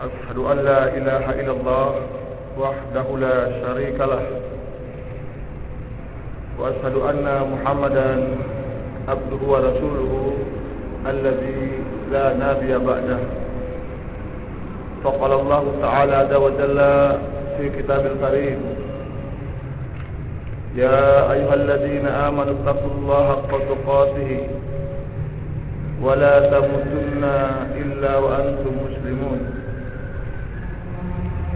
أشهد أن لا إله إلا الله وحده لا شريك له. وأشهد أن محمدا عبده ورسوله الذي لا نبي بعده. فقال الله تعالى عز وجل في كتاب الكريم يا أيها الذين آمنوا اتقوا الله حق تقاته ولا تموتن إلا وأنتم مسلمون.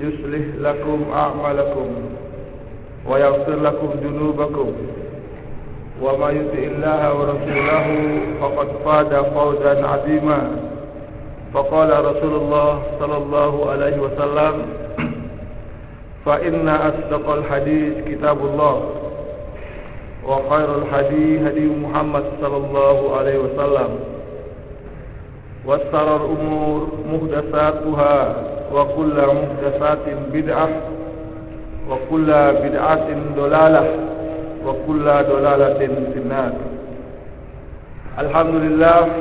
يصلح لكم أعمالكم ويغفر لكم ذنوبكم وما يطع الله ورسوله فقد فاز فوزا عظيما فقال رسول الله صلى الله عليه وسلم فإن أصدق الحديث كتاب الله وخير الحديث هدي محمد صلى الله عليه وسلم وشر الأمور محدثاتها وكل محدثات بدعة وكل بدعة ضلالة وكل ضلالة في النار Alhamdulillah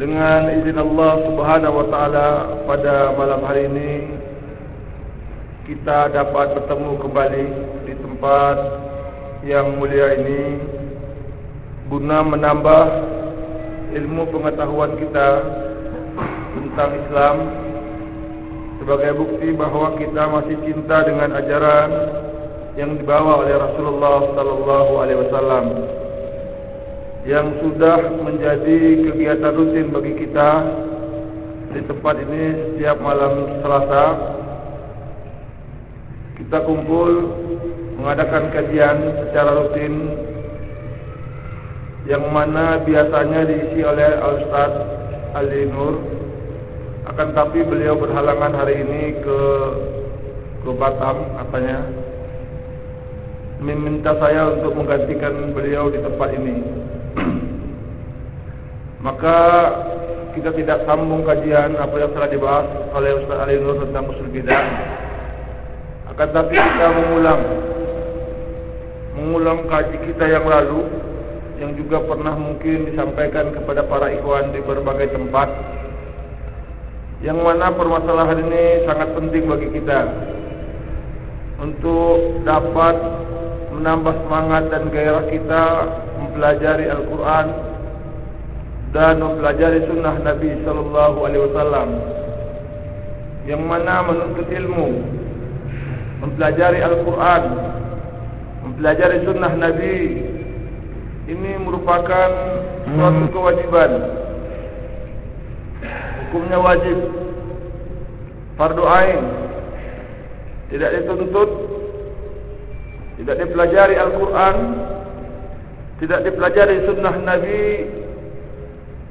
dengan izin Allah Subhanahu wa taala pada malam hari ini kita dapat bertemu kembali di tempat yang mulia ini guna menambah ilmu pengetahuan kita tentang Islam sebagai bukti bahawa kita masih cinta dengan ajaran yang dibawa oleh Rasulullah sallallahu alaihi wasallam yang sudah menjadi kegiatan rutin bagi kita di tempat ini setiap malam Selasa. Kita kumpul mengadakan kajian secara rutin yang mana biasanya diisi oleh Al-Ustaz Ali Nur akan tapi beliau berhalangan hari ini ke ke Batam katanya. Meminta saya untuk menggantikan beliau di tempat ini. Maka kita tidak sambung kajian apa yang telah dibahas oleh Ustaz Ali Nur tentang usul bidah. Akan tapi kita mengulang. Mengulang kaji kita yang lalu yang juga pernah mungkin disampaikan kepada para ikhwan di berbagai tempat yang mana permasalahan ini sangat penting bagi kita. Untuk dapat menambah semangat dan gairah kita mempelajari Al-Quran dan mempelajari Sunnah Nabi Sallallahu Alaihi Wasallam. Yang mana menuntut ilmu mempelajari Al-Quran mempelajari Sunnah Nabi ini merupakan suatu kewajiban hukumnya wajib. Fardu ain. Tidak dituntut. Tidak dipelajari Al-Quran. Tidak dipelajari sunnah Nabi.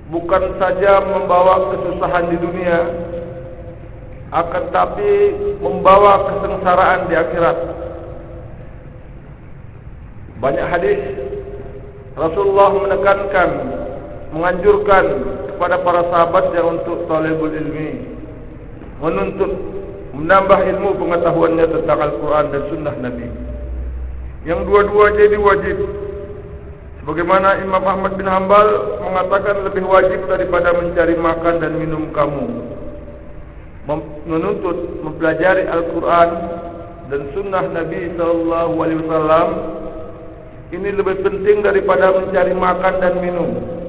Bukan saja membawa kesusahan di dunia. Akan tapi membawa kesengsaraan di akhirat. Banyak hadis Rasulullah menekankan menganjurkan kepada para sahabat yang untuk talibul ilmi menuntut menambah ilmu pengetahuannya tentang Al-Quran dan Sunnah Nabi. Yang dua-dua jadi wajib. Sebagaimana Imam Ahmad bin Hanbal mengatakan lebih wajib daripada mencari makan dan minum kamu. Menuntut mempelajari Al-Quran dan Sunnah Nabi Sallallahu Alaihi Wasallam ini lebih penting daripada mencari makan dan minum.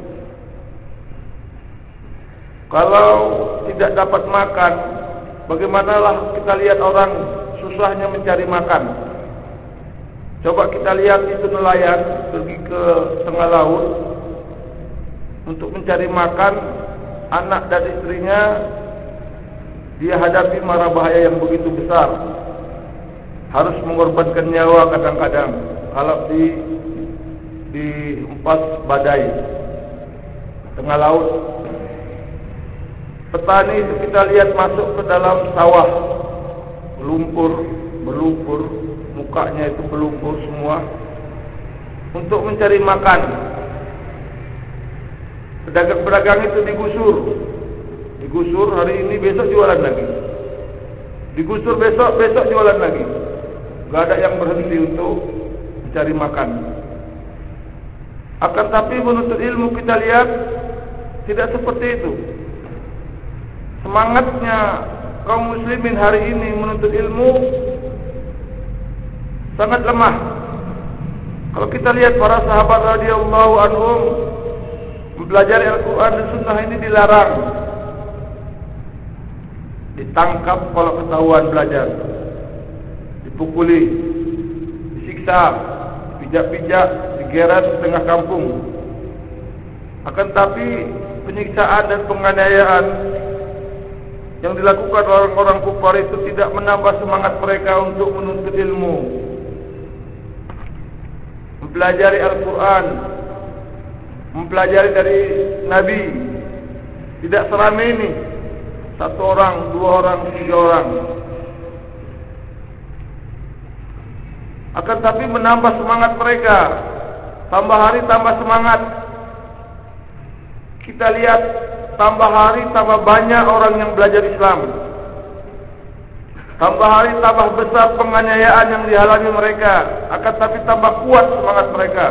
Kalau tidak dapat makan, Bagaimanalah kita lihat orang susahnya mencari makan. Coba kita lihat itu nelayan pergi ke tengah laut untuk mencari makan anak dan istrinya dia hadapi mara bahaya yang begitu besar harus mengorbankan nyawa kadang-kadang kalau di di empat badai tengah laut petani itu kita lihat masuk ke dalam sawah. Lumpur berlumpur mukanya itu berlumpur semua. Untuk mencari makan. Pedagang-pedagang itu digusur. Digusur hari ini besok jualan lagi. Digusur besok besok jualan lagi. Gak ada yang berhenti untuk mencari makan. Akan tapi menuntut ilmu kita lihat tidak seperti itu semangatnya kaum muslimin hari ini menuntut ilmu sangat lemah. Kalau kita lihat para sahabat radhiyallahu anhum mempelajari Al-Quran dan Sunnah ini dilarang. Ditangkap kalau ketahuan belajar. Dipukuli disiksa pijak-pijak digeret setengah kampung. Akan tapi penyiksaan dan penganiayaan yang dilakukan orang-orang kufar itu tidak menambah semangat mereka untuk menuntut ilmu. Mempelajari Al-Quran. Mempelajari dari Nabi. Tidak seramai ini. Satu orang, dua orang, tiga orang. Akan tapi menambah semangat mereka. Tambah hari tambah semangat. Kita lihat tambah hari tambah banyak orang yang belajar Islam. Tambah hari tambah besar penganiayaan yang dihalangi mereka. Akan tapi tambah kuat semangat mereka.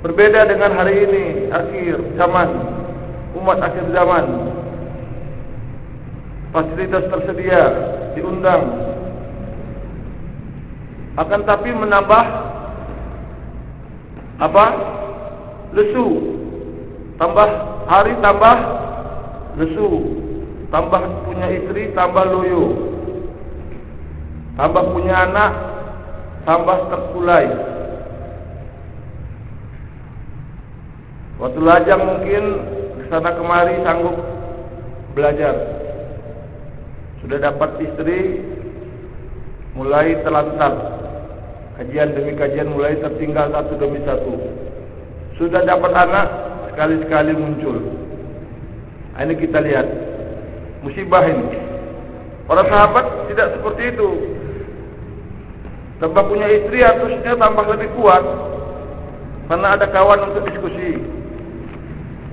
Berbeda dengan hari ini akhir zaman umat akhir zaman. Fasilitas tersedia diundang. Akan tapi menambah apa? Lesu. Tambah hari tambah lesu tambah punya istri tambah loyo. Tambah punya anak tambah terkulai. Waktu lajang mungkin kesana kemari sanggup belajar. Sudah dapat istri mulai terlantar. Kajian demi kajian mulai tertinggal satu demi satu. Sudah dapat anak sekali-sekali muncul. Ini kita lihat musibah ini. Para sahabat tidak seperti itu. Tambah punya istri harusnya tambah lebih kuat. Karena ada kawan untuk diskusi.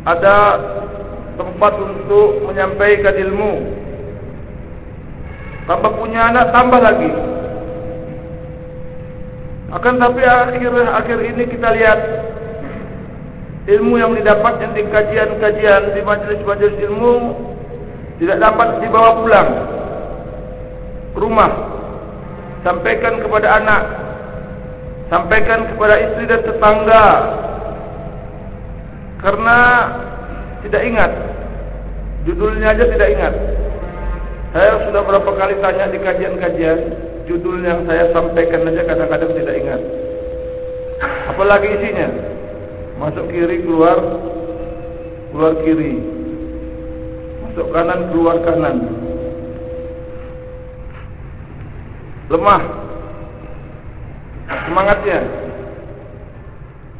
Ada tempat untuk menyampaikan ilmu. Tambah punya anak tambah lagi. Akan tapi akhir akhir ini kita lihat ilmu yang didapat yang di kajian-kajian di majlis-majlis ilmu tidak dapat dibawa pulang ke rumah. Sampaikan kepada anak, sampaikan kepada istri dan tetangga. Karena tidak ingat judulnya aja tidak ingat. Saya sudah berapa kali tanya di kajian-kajian judul yang saya sampaikan saja kadang-kadang tidak ingat. Apalagi isinya? Masuk kiri keluar keluar kiri. Masuk kanan keluar kanan. Lemah semangatnya.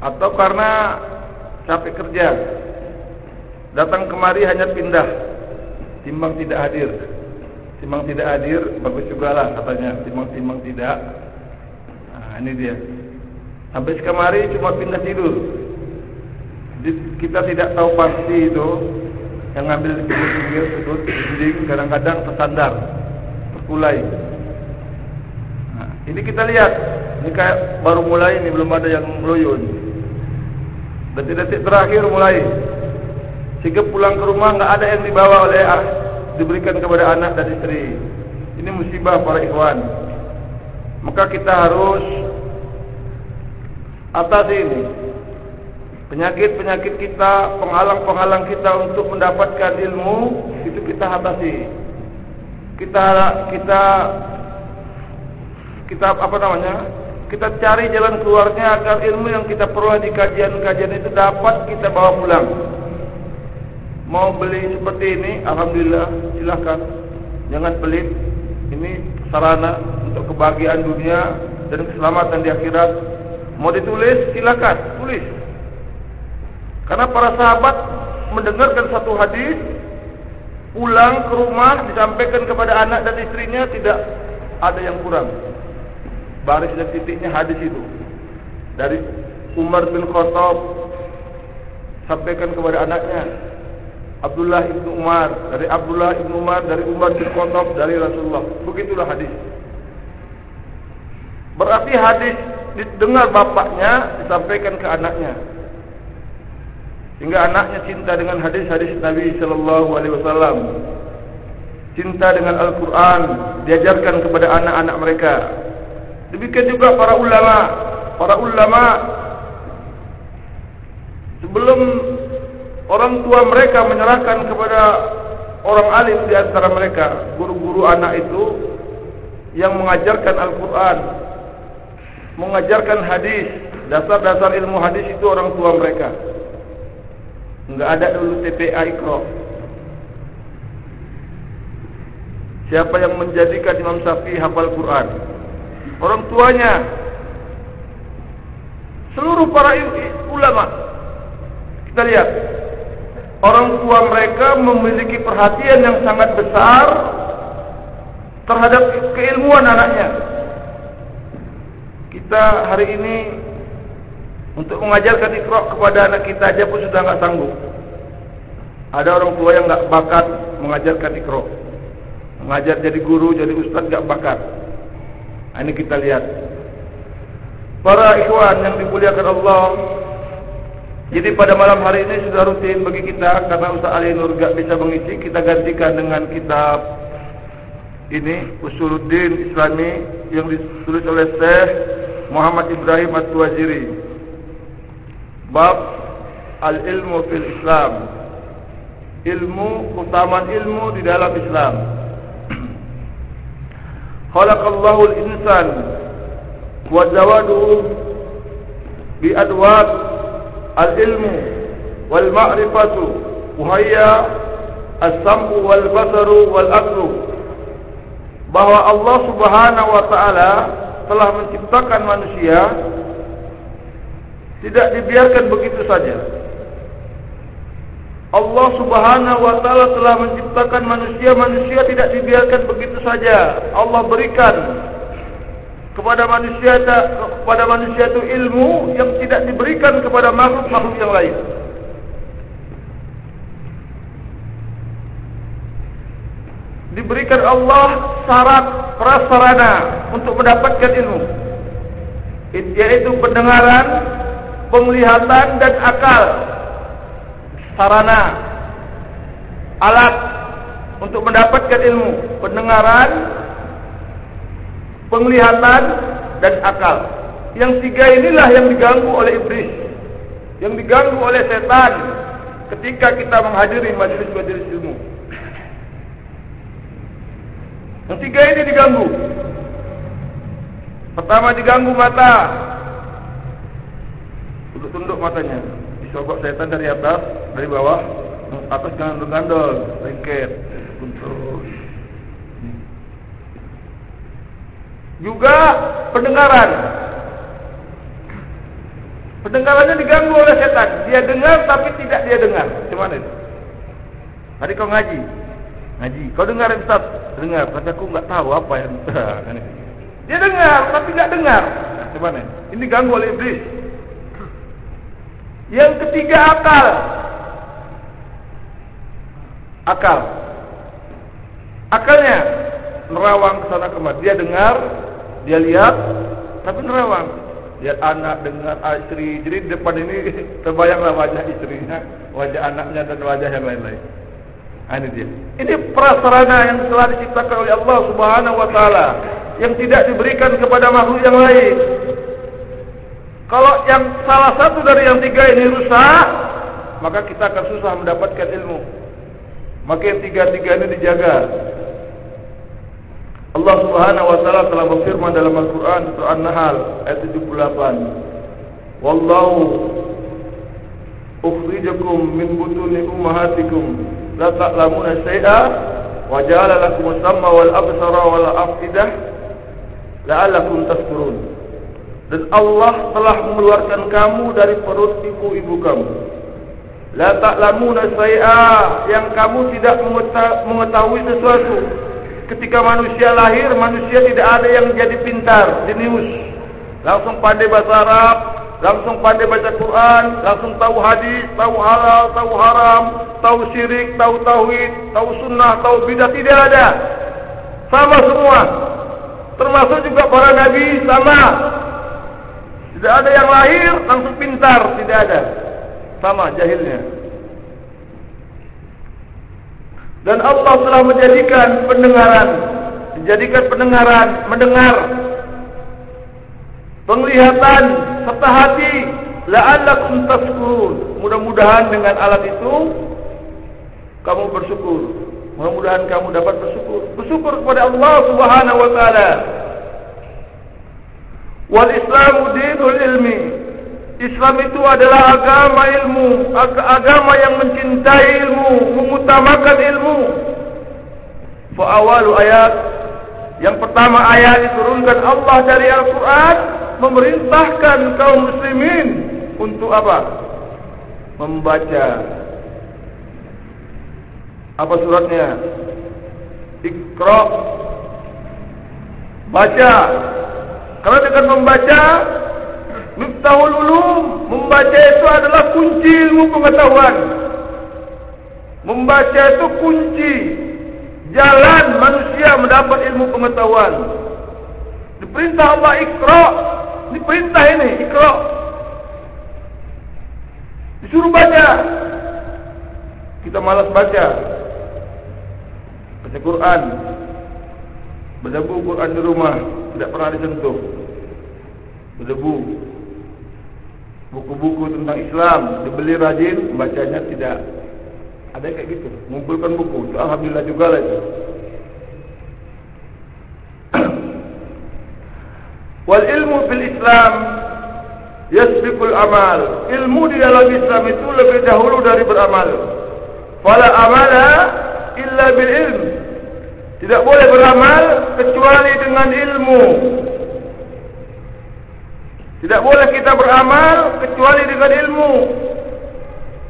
Atau karena capek kerja. Datang kemari hanya pindah timbang tidak hadir. Timbang tidak hadir bagus juga lah katanya Timbang-timbang tidak nah, Ini dia Habis kemari cuma pindah tidur Kita tidak tahu pasti itu Yang ngambil di pinggir-pinggir Sudut dinding kadang-kadang tersandar Terkulai nah, Ini kita lihat Ini kayak baru mulai ini belum ada yang meloyun Detik-detik terakhir mulai Sehingga pulang ke rumah nggak ada yang dibawa oleh ah, diberikan kepada anak dan istri. Ini musibah para ikhwan. Maka kita harus atas ini. Penyakit-penyakit kita, penghalang-penghalang kita untuk mendapatkan ilmu, itu kita atasi. kita kita kita apa namanya? Kita cari jalan keluarnya agar ilmu yang kita peroleh di kajian-kajian itu dapat kita bawa pulang. Mau beli seperti ini, alhamdulillah, silakan. Jangan pelit. Ini sarana untuk kebahagiaan dunia dan keselamatan di akhirat. Mau ditulis, silakan, tulis. Karena para sahabat mendengarkan satu hadis, pulang ke rumah disampaikan kepada anak dan istrinya tidak ada yang kurang. Baris dan titiknya hadis itu. Dari Umar bin Khattab sampaikan kepada anaknya Abdullah bin Umar dari Abdullah bin Umar dari Umar bin Khattab dari Rasulullah. Begitulah hadis. Berarti hadis didengar bapaknya disampaikan ke anaknya Hingga anaknya cinta dengan hadis-hadis Nabi sallallahu alaihi wasallam. Cinta dengan Al-Qur'an diajarkan kepada anak-anak mereka. Demikian juga para ulama, para ulama sebelum orang tua mereka menyerahkan kepada orang alim di antara mereka, guru-guru anak itu yang mengajarkan Al-Qur'an, mengajarkan hadis, dasar-dasar ilmu hadis itu orang tua mereka. Enggak ada dulu TPA Iqra. Siapa yang menjadikan Imam Syafi'i hafal Quran? Orang tuanya. Seluruh para ulama. Kita lihat. Orang tua mereka memiliki perhatian yang sangat besar terhadap keilmuan anaknya. Kita hari ini untuk mengajarkan ikhra kepada anak kita aja pun sudah enggak sanggup. Ada orang tua yang enggak bakat mengajarkan ikhra. Mengajar jadi guru, jadi ustaz enggak bakat. Ini kita lihat. Para ikhwan yang dimuliakan Allah. Jadi pada malam hari ini sudah rutin bagi kita karena Ustaz Ali Nur enggak bisa mengisi, kita gantikan dengan kitab ini Usuluddin Islami yang ditulis oleh Syekh Muhammad Ibrahim At-Tuwajiri. Bab Al-ilmu fil Islam. Ilmu, utaman ilmu di dalam Islam. Khalaqallahu al-insan Wa zawaduhu Bi adwad Al-ilmu Wal ma'rifatu Wahaya As-sam'u wal basaru wal aklu. Bahawa Allah subhanahu wa ta'ala Telah menciptakan manusia tidak dibiarkan begitu saja. Allah Subhanahu wa taala telah menciptakan manusia, manusia tidak dibiarkan begitu saja. Allah berikan kepada manusia kepada manusia itu ilmu yang tidak diberikan kepada makhluk-makhluk yang lain. Diberikan Allah syarat prasarana untuk mendapatkan ilmu. Yaitu pendengaran, penglihatan dan akal sarana alat untuk mendapatkan ilmu pendengaran penglihatan dan akal. Yang tiga inilah yang diganggu oleh iblis yang diganggu oleh setan ketika kita menghadiri majelis-majelis ilmu. Yang tiga ini diganggu. Pertama diganggu mata tunduk matanya. Disogok setan dari atas dari bawah atas jangan bergandol lengket untuk juga pendengaran. Pendengarannya diganggu oleh setan dia dengar tapi tidak dia dengar. Gimana itu tadi kau ngaji. Ngaji. Kau dengar Ustaz? Dengar. Tapi aku enggak tahu apa yang dia dengar tapi enggak dengar. Gimana ini ganggu oleh iblis yang ketiga akal. Akal. Akalnya nerawang ke sana kemari. Dia dengar, dia lihat, tapi nerawang. Lihat anak dengan istri. Jadi di depan ini terbayanglah wajah istrinya, wajah anaknya dan wajah yang lain-lain. Nah, ini dia. Ini prasarana yang telah diciptakan oleh Allah Subhanahu wa taala yang tidak diberikan kepada makhluk yang lain. Kalau yang salah satu dari yang tiga ini rusak, maka kita akan susah mendapatkan ilmu. Maka yang tiga-tiga ini dijaga. Allah Subhanahu wa taala telah berfirman dalam Al-Qur'an surah An-Nahl ayat 78. Wallahu ukhrijakum min butuni ummahatikum la ta'lamuna syai'a wa ja'ala lakum as-sam'a wal absara wal afidah la'allakum tashkurun. Dan Allah telah mengeluarkan kamu dari perut ibu-ibu kamu. La ta'lamuna syai'a yang kamu tidak mengetahui sesuatu ketika manusia lahir, manusia tidak ada yang jadi pintar, jenius. Langsung pandai bahasa Arab, langsung pandai baca Quran, langsung tahu hadis, tahu halal, tahu haram, tahu syirik, tahu tauhid, tahu sunnah, tahu bidah tidak ada. Sama semua. Termasuk juga para nabi sama. Tidak ada yang lahir langsung pintar, tidak ada. Sama jahilnya. Dan Allah telah menjadikan pendengaran Menjadikan pendengaran Mendengar. Penglihatan Serta hati La'allakum taskurun Mudah-mudahan dengan alat itu Kamu bersyukur. Mudah-mudahan kamu dapat bersyukur. Bersyukur kepada Allah subhanahu wa ta'ala Wal islamu dinul ilmi Islam itu adalah agama ilmu, agama yang mencintai ilmu, mengutamakan ilmu. Fa awalu ayat yang pertama ayat diturunkan Allah dari Al-Qur'an memerintahkan kaum muslimin untuk apa? Membaca. Apa suratnya? Iqra. Baca. Karena dengan membaca Miftahul ulum Membaca itu adalah kunci ilmu pengetahuan. Membaca itu kunci Jalan manusia mendapat ilmu pengetahuan. Diperintah Allah ikra Diperintah ini ikra Disuruh baca. Kita malas baca. Baca Quran Buku Quran di rumah. Tidak pernah disentuh Berdebu. Buku-buku tentang Islam. Dibeli rajin bacanya tidak. Ada kayak gitu. Mengumpulkan buku. Alhamdulillah juga lah itu. Wal ilmu fil Islam yasbiqul amal. Ilmu di dalam Islam itu lebih dahulu dari beramal. Fala amala illa bil ilm tidak boleh beramal kecuali dengan ilmu tidak boleh kita beramal kecuali dengan ilmu.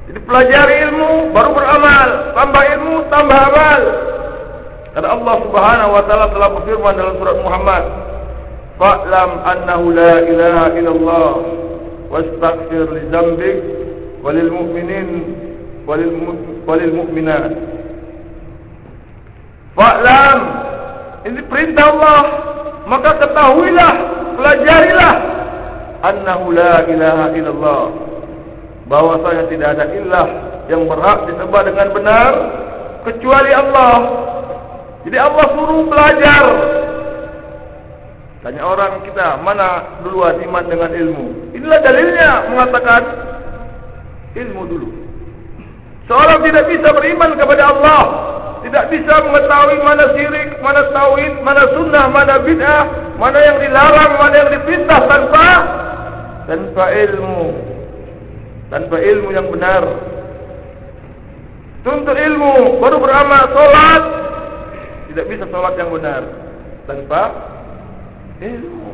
Jadi pelajari ilmu baru beramal, tambah ilmu tambah amal. Karena Allah Subhanahu wa taala telah berfirman dalam surat Muhammad, "Fa'lam annahu la ilaha illallah wastaghfir li dzambik walil mu'minin walil mu'minat." Fa'lam. Ini perintah Allah, maka ketahuilah, pelajarilah. Annahu la ilaha illallah. Bahwasanya tidak ada ilah yang berhak disembah dengan benar kecuali Allah. Jadi Allah suruh belajar. Tanya orang kita mana duluan iman dengan ilmu? Inilah dalilnya mengatakan ilmu dulu. Seorang tidak bisa beriman kepada Allah tidak bisa mengetahui mana syirik mana tauhid mana sunnah mana bid'ah mana yang dilarang mana yang diperintah tanpa tanpa ilmu. Tanpa ilmu yang benar. Tuntut ilmu baru beramal solat. Tidak bisa solat yang benar. Tanpa ilmu.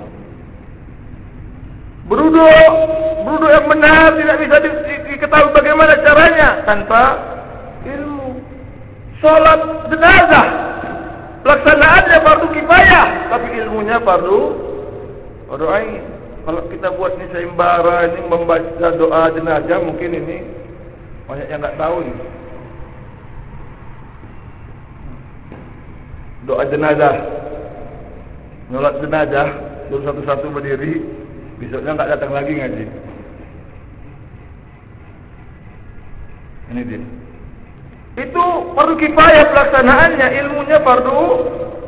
Beruduk beruduk yang benar tidak bisa diketahui bagaimana caranya. Tanpa ilmu solat jenazah pelaksanaannya fardu kifayah tapi ilmunya fardu fardu ain kalau kita buat ni seimbara ini membaca doa jenazah mungkin ini banyak yang tak tahu ni. Doa jenazah. Menolak jenazah, terus satu-satu berdiri, besoknya tak datang lagi ngaji. Ini dia. Itu perlu kifayah pelaksanaannya, ilmunya fardu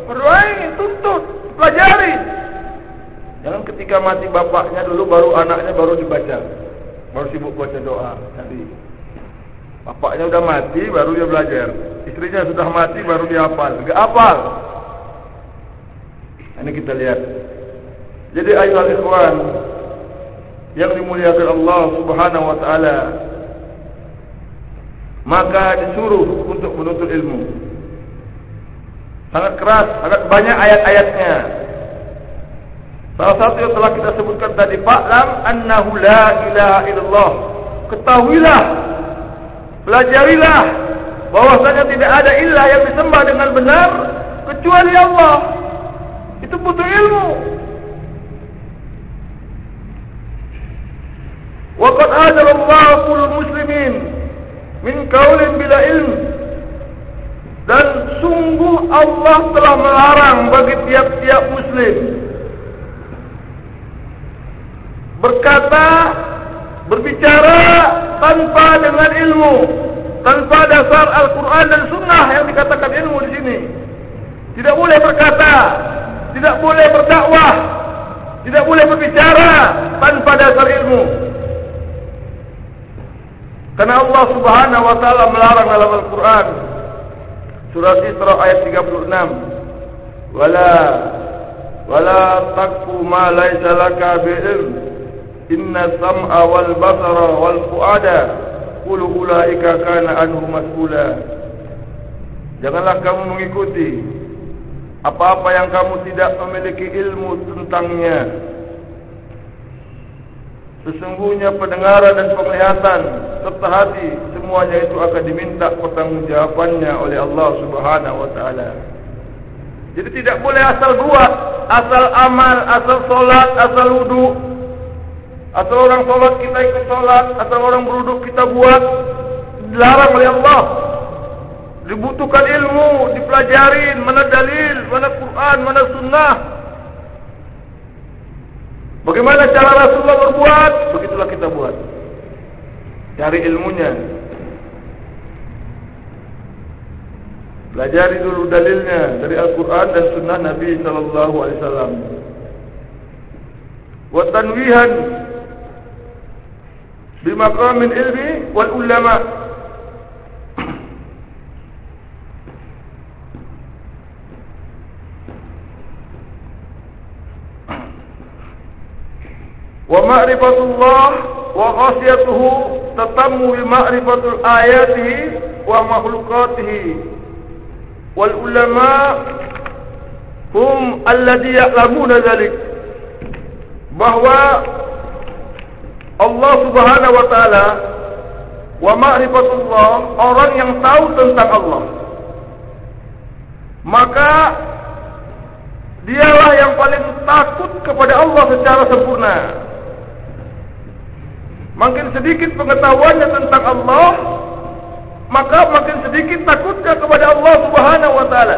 fardu ain, tuntut, pelajari. Jangan ketika mati bapaknya dulu baru anaknya baru dibaca. Baru sibuk baca doa tadi. Bapaknya sudah mati baru dia belajar. Istrinya sudah mati baru dia hafal. Enggak hafal. Ini kita lihat. Jadi ayuhal ikhwan yang dimuliakan Allah Subhanahu wa taala maka disuruh untuk menuntut ilmu. Sangat keras, sangat banyak ayat-ayatnya. Salah satu yang telah kita sebutkan tadi, fa'lam annahu la ilaha illallah. Ketahuilah, pelajarilah bahwasanya tidak ada ilah yang disembah dengan benar kecuali Allah. Itu butuh ilmu. Waqad ajara Allah kullu muslimin min qaulin bila ilm. Dan sungguh Allah telah melarang bagi tiap-tiap muslim berkata berbicara tanpa dengan ilmu tanpa dasar Al-Quran dan Sunnah yang dikatakan ilmu di sini. Tidak boleh berkata, tidak boleh berdakwah, tidak boleh berbicara tanpa dasar ilmu. Karena Allah Subhanahu wa taala melarang dalam Al-Quran surah Isra ayat 36. Wala wala taqfu ma laysa laka bi'ilm. Inna sam'a wal basara wal fu'ada Kulu ulaika kana anhu mas'ula Janganlah kamu mengikuti Apa-apa yang kamu tidak memiliki ilmu tentangnya Sesungguhnya pendengaran dan penglihatan Serta hati Semuanya itu akan diminta pertanggungjawabannya oleh Allah subhanahu wa ta'ala. Jadi tidak boleh asal buat Asal amal, asal solat, asal wudhu atau orang solat kita ikut solat Atau orang beruduk kita buat Dilarang oleh Allah. Dibutuhkan ilmu Dipelajarin Mana dalil Mana Quran Mana sunnah Bagaimana cara Rasulullah berbuat? Begitulah kita buat. Cari ilmunya. Pelajari dulu dalilnya Dari Al-Quran dan sunnah Nabi Sallallahu Alaihi Wasallam. Watanwihan ومعرفه wa khasiyatuhu tatammu bi ma'rifatul ayatihi wa makhlukatihi wal ulama hum alladhi ya'lamuna dhalik. Bahwa Allah subhanahu wa ta'ala wa ma'rifatullah orang yang tahu tentang Allah. Maka dialah yang paling takut kepada Allah secara sempurna makin sedikit pengetahuannya tentang Allah maka makin sedikit takutnya kepada Allah Subhanahu wa taala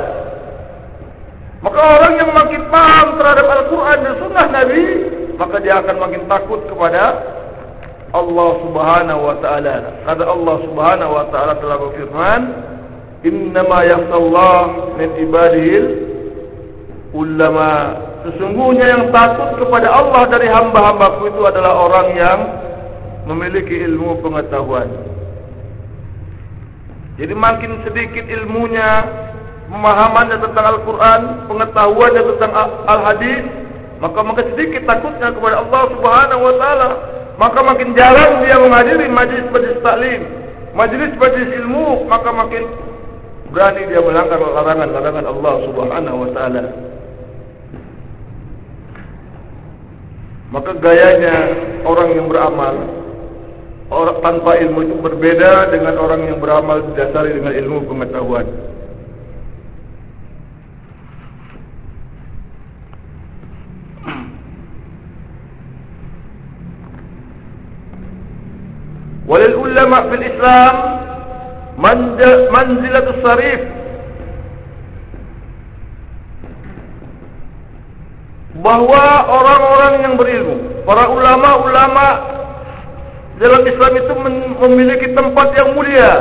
maka orang yang makin paham terhadap Al-Quran dan Sunnah Nabi maka dia akan makin takut kepada Allah Subhanahu wa taala. Kata Allah Subhanahu wa taala telah berfirman, "Innama yakhshallah min ibadihil ulama." Sesungguhnya yang takut kepada Allah dari hamba-hambaku itu adalah orang yang memiliki ilmu pengetahuan. Jadi makin sedikit ilmunya, pemahamannya tentang Al-Quran, pengetahuannya tentang Al-Hadis, maka makin sedikit takutnya kepada Allah Subhanahu wa taala maka makin jarang dia menghadiri majlis-majlis taklim, majlis-majlis ilmu, maka makin berani dia melanggar larangan-larangan Allah Subhanahu wa taala. Maka gayanya orang yang beramal orang tanpa ilmu itu berbeda dengan orang yang beramal didasari dengan ilmu pengetahuan. Walil ulama fil Islam manzilatus sarif, bahwa orang-orang yang berilmu para ulama-ulama dalam Islam itu memiliki tempat yang mulia.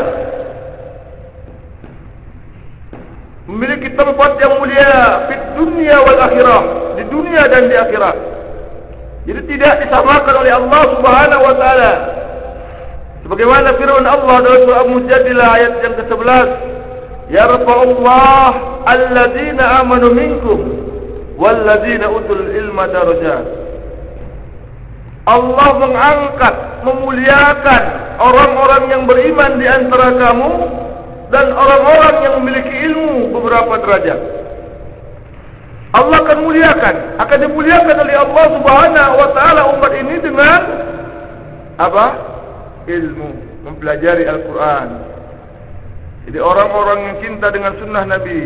Memiliki tempat yang mulia di dunia wal akhirah di dunia dan di akhirat. Jadi tidak disamakan oleh Allah Subhanahu wa taala. Sebagaimana firman Allah dalam surah Mujadilah ayat yang ke-11, "Ya Rabbullah alladzina amanu minkum walladzina utul ilma darajat. Allah mengangkat, memuliakan orang-orang yang beriman di antara kamu dan orang-orang yang memiliki ilmu beberapa derajat. Allah akan muliakan, akan dimuliakan oleh Allah Subhanahu wa taala umat ini dengan apa? Ilmu, mempelajari Al-Qur'an. Jadi orang-orang yang cinta dengan sunnah Nabi,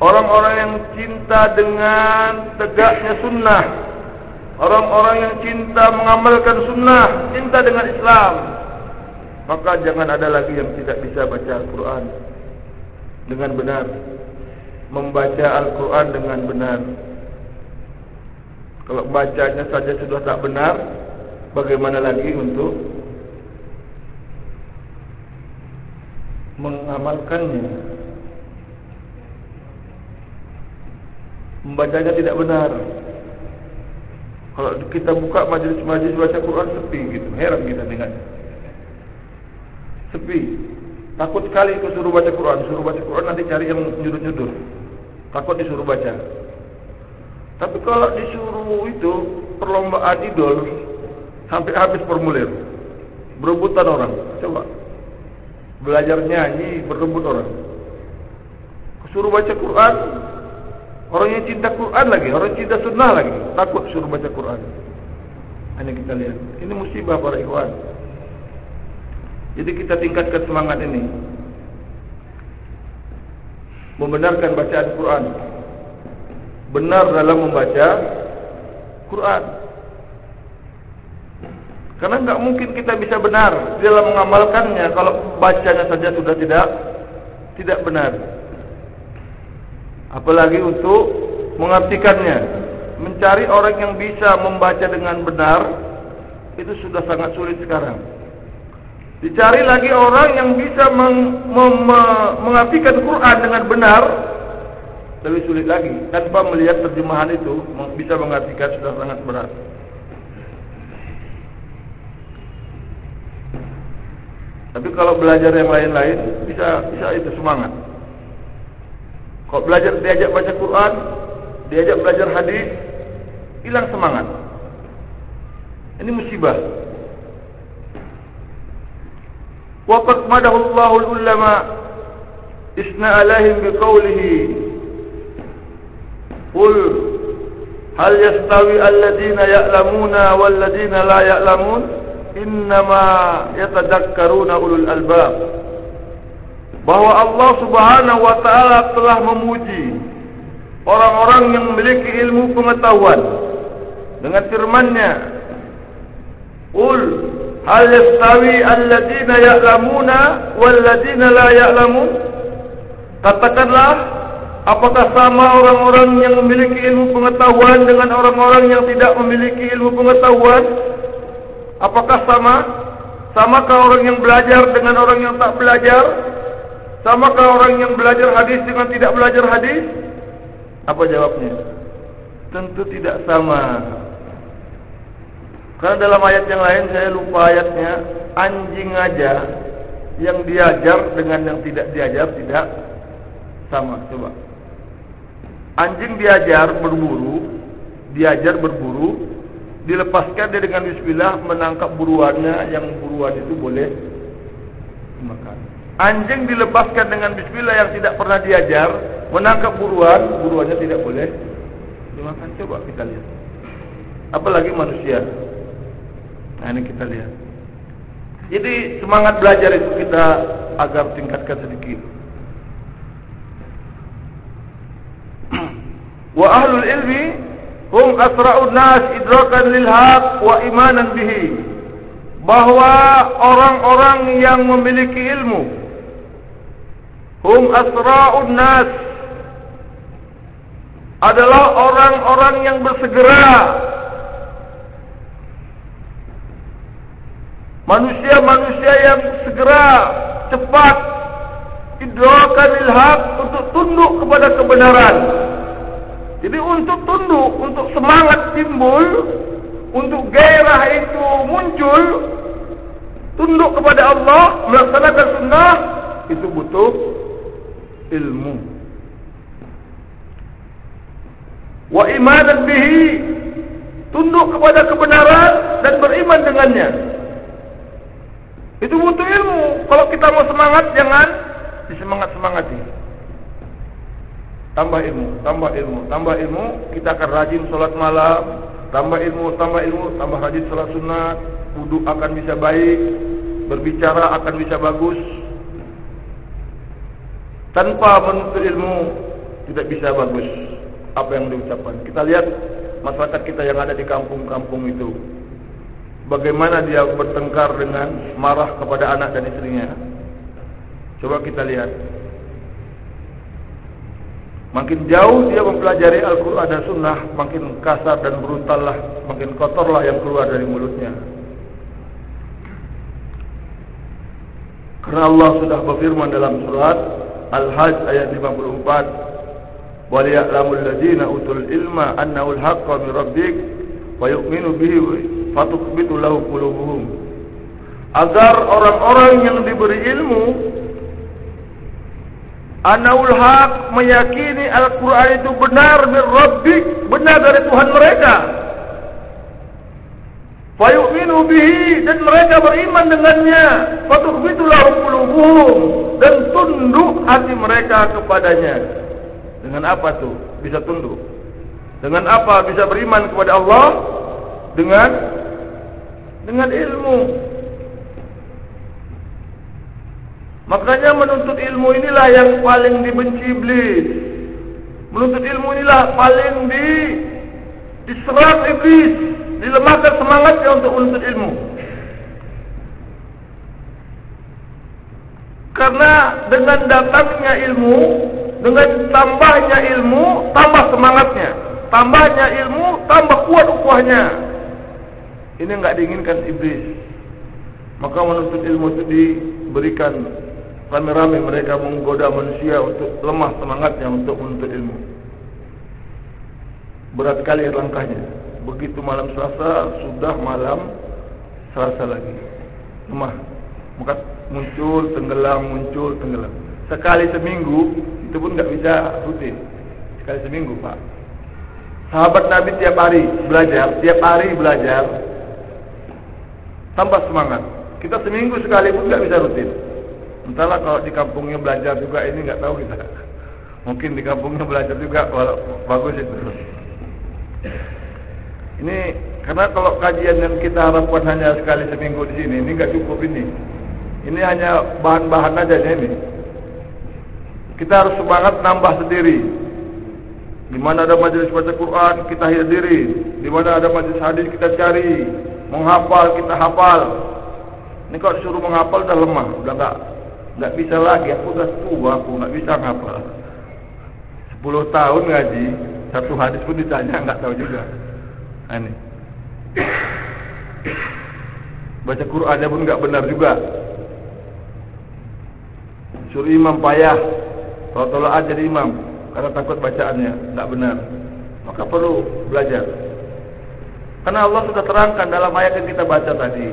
orang-orang yang cinta dengan tegaknya sunnah, orang-orang yang cinta mengamalkan sunnah, cinta dengan Islam, maka jangan ada lagi yang tidak bisa baca Al-Quran dengan benar, membaca Al-Quran dengan benar. Kalau bacanya saja sudah tak benar, bagaimana lagi untuk mengamalkannya? Membacanya tidak benar. Kalau kita buka majlis-majlis baca Quran sepi gitu, heran kita dengannya sepi. Takut sekali aku suruh baca Quran, suruh baca Quran nanti cari yang nyudur-nyudur. Takut disuruh baca. Tapi kalau disuruh itu perlombaan idol sampai habis formulir. Berebutan orang. Coba. Belajar nyanyi berebut orang. Suruh baca Quran, orang yang cinta Quran lagi, orang cinta sunnah lagi, takut suruh baca Quran. Ini kita lihat. Ini musibah para ikhwan. Jadi kita tingkatkan semangat ini Membenarkan bacaan Quran Benar dalam membaca Quran Karena tidak mungkin kita bisa benar Dalam mengamalkannya Kalau bacanya saja sudah tidak Tidak benar Apalagi untuk Mengartikannya Mencari orang yang bisa membaca dengan benar Itu sudah sangat sulit sekarang. Dicari lagi orang yang bisa meng, mem, mengartikan Quran dengan benar Lebih sulit lagi. Tanpa melihat terjemahan itu Bisa mengartikan sudah sangat berat. Tapi kalau belajar yang lain-lain Bisa bisa itu semangat Kalau belajar diajak baca Quran, diajak belajar hadis, hilang semangat. Ini musibah. Waqad madahu Allahu ulama isna alaihim biqaulihi Qul hal yastawi alladziina ya'lamuuna walladziina la ya'lamun innamaa yatadhakkaruna ulul albab bahwa Allah Subhanahu wa taala telah memuji orang-orang yang memiliki ilmu pengetahuan dengan firman-Nya Qul Hal yastawi alladhina ya'lamuna walladhina la ya'lamun? Katakanlah, apakah sama orang-orang yang memiliki ilmu pengetahuan dengan orang-orang yang tidak memiliki ilmu pengetahuan? Apakah sama? Samakah orang yang belajar dengan orang yang tak belajar? Samakah orang yang belajar hadis dengan tidak belajar hadis? Apa jawabnya? Tentu tidak sama. Karena dalam ayat yang lain saya lupa ayatnya anjing aja yang diajar dengan yang tidak diajar tidak sama. Coba. Anjing diajar berburu, diajar berburu, dilepaskan dia dengan bismillah menangkap buruannya yang buruan itu boleh dimakan. Anjing dilepaskan dengan bismillah yang tidak pernah diajar menangkap buruan, buruannya tidak boleh dimakan. Coba kita lihat. Apalagi manusia. Nah ini kita lihat. Jadi semangat belajar itu kita agar tingkatkan sedikit. Wa ahlul ilmi hum asra'un nas idrakan lil haq wa imanan bihi. Bahwa orang-orang yang memiliki ilmu hum asra'un nas. Adalah orang-orang yang bersegera. Manusia-manusia yang segera cepat idrakan ilhaq untuk tunduk kepada kebenaran. Jadi untuk tunduk untuk semangat timbul untuk gairah itu muncul tunduk kepada Allah melaksanakan sunnah itu butuh ilmu. Wa imanan bihi tunduk kepada kebenaran dan beriman dengannya. Itu butuh ilmu. Kalau kita mau semangat jangan disemangat-semangati. Tambah ilmu tambah ilmu tambah ilmu kita akan rajin sholat malam. Tambah ilmu tambah ilmu tambah rajin sholat sunat wudhu akan bisa baik berbicara akan bisa bagus tanpa menuntut ilmu tidak bisa bagus apa yang diucapkan. Kita lihat masyarakat kita yang ada di kampung-kampung itu. Bagaimana dia bertengkar dengan marah kepada anak dan istrinya. Coba kita lihat. Makin jauh dia mempelajari Al-Quran dan Sunnah, makin kasar dan brutal lah, makin kotor lah yang keluar dari mulutnya. Karena Allah sudah berfirman dalam surat Al-Hajj ayat 54 وَلِيَعْلَمُ الَّذِينَ أُوتُوا الْإِلْمَ أَنَّهُ الْحَقَّ Rabbik. رَبِّكَ وَيُؤْمِنُوا بِهِ فَتُخْبِتُ لَهُ قُلُوبُهُمْ agar orang-orang yang diberi ilmu Anaul Haq meyakini Al-Quran itu benar Rabbik, benar dari Tuhan mereka fayu'minu bihi dan mereka beriman dengannya fatukhbitu lahum qulubuhum dan tunduk hati mereka kepadanya dengan apa tu bisa tunduk? Dengan apa bisa beriman kepada Allah? Dengan dengan ilmu. Makanya menuntut ilmu inilah yang paling dibenci iblis. Menuntut ilmu inilah paling di diserang iblis, dilemahkan semangatnya untuk menuntut ilmu. Karena dengan datangnya ilmu, dengan tambahnya ilmu, tambah semangatnya. Tambahnya ilmu, tambah kuat ukuahnya. Ini enggak diinginkan iblis. Maka menuntut ilmu itu diberikan rame-rame mereka menggoda manusia untuk lemah semangatnya untuk menuntut ilmu. Berat sekali langkahnya. Begitu malam Selasa, sudah malam Selasa lagi. Lemah. Maka muncul, tenggelam, muncul, tenggelam. Sekali seminggu itu pun tidak bisa rutin sekali seminggu pak sahabat Nabi tiap hari belajar tiap hari belajar tanpa semangat kita seminggu sekali pun tidak bisa rutin entahlah kalau di kampungnya belajar juga ini nggak tahu kita mungkin di kampungnya belajar juga kalau bagus itu ini karena kalau kajian yang kita harapkan hanya sekali seminggu di sini ini nggak cukup ini ini hanya bahan-bahan aja ini kita harus semangat nambah sendiri. Di mana ada majlis baca Quran, kita hadiri. Di mana ada majlis hadis, kita cari. Menghafal, kita hafal. Ini kalau disuruh menghafal, dah lemah. Sudah tak, tak bisa lagi. Aku dah tua, aku tak bisa menghafal. Sepuluh tahun ngaji, satu hadis pun ditanya, tak tahu juga. Ini. Baca Quran pun tak benar juga. Suruh imam payah. Kalau tolak jadi imam Karena takut bacaannya Tak benar Maka perlu belajar Karena Allah sudah terangkan dalam ayat yang kita baca tadi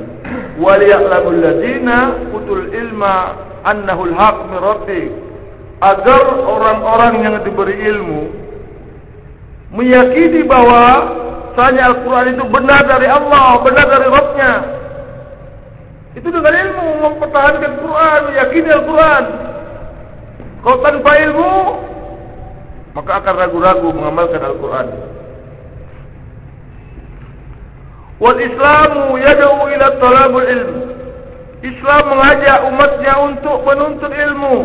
Waliya'lamul ladina Utul ilma Annahul haq mirati Agar orang-orang yang diberi ilmu Meyakini bahawa Sanya Al-Quran itu benar dari Allah Benar dari Rabbnya. Itu dengan ilmu Mempertahankan Al-Quran Meyakini Al-Quran. Kau tanpa ilmu Maka akan ragu-ragu mengamalkan Al-Quran. Wal Islamu yada'u ila talabul ilm. Islam mengajak umatnya untuk menuntut ilmu.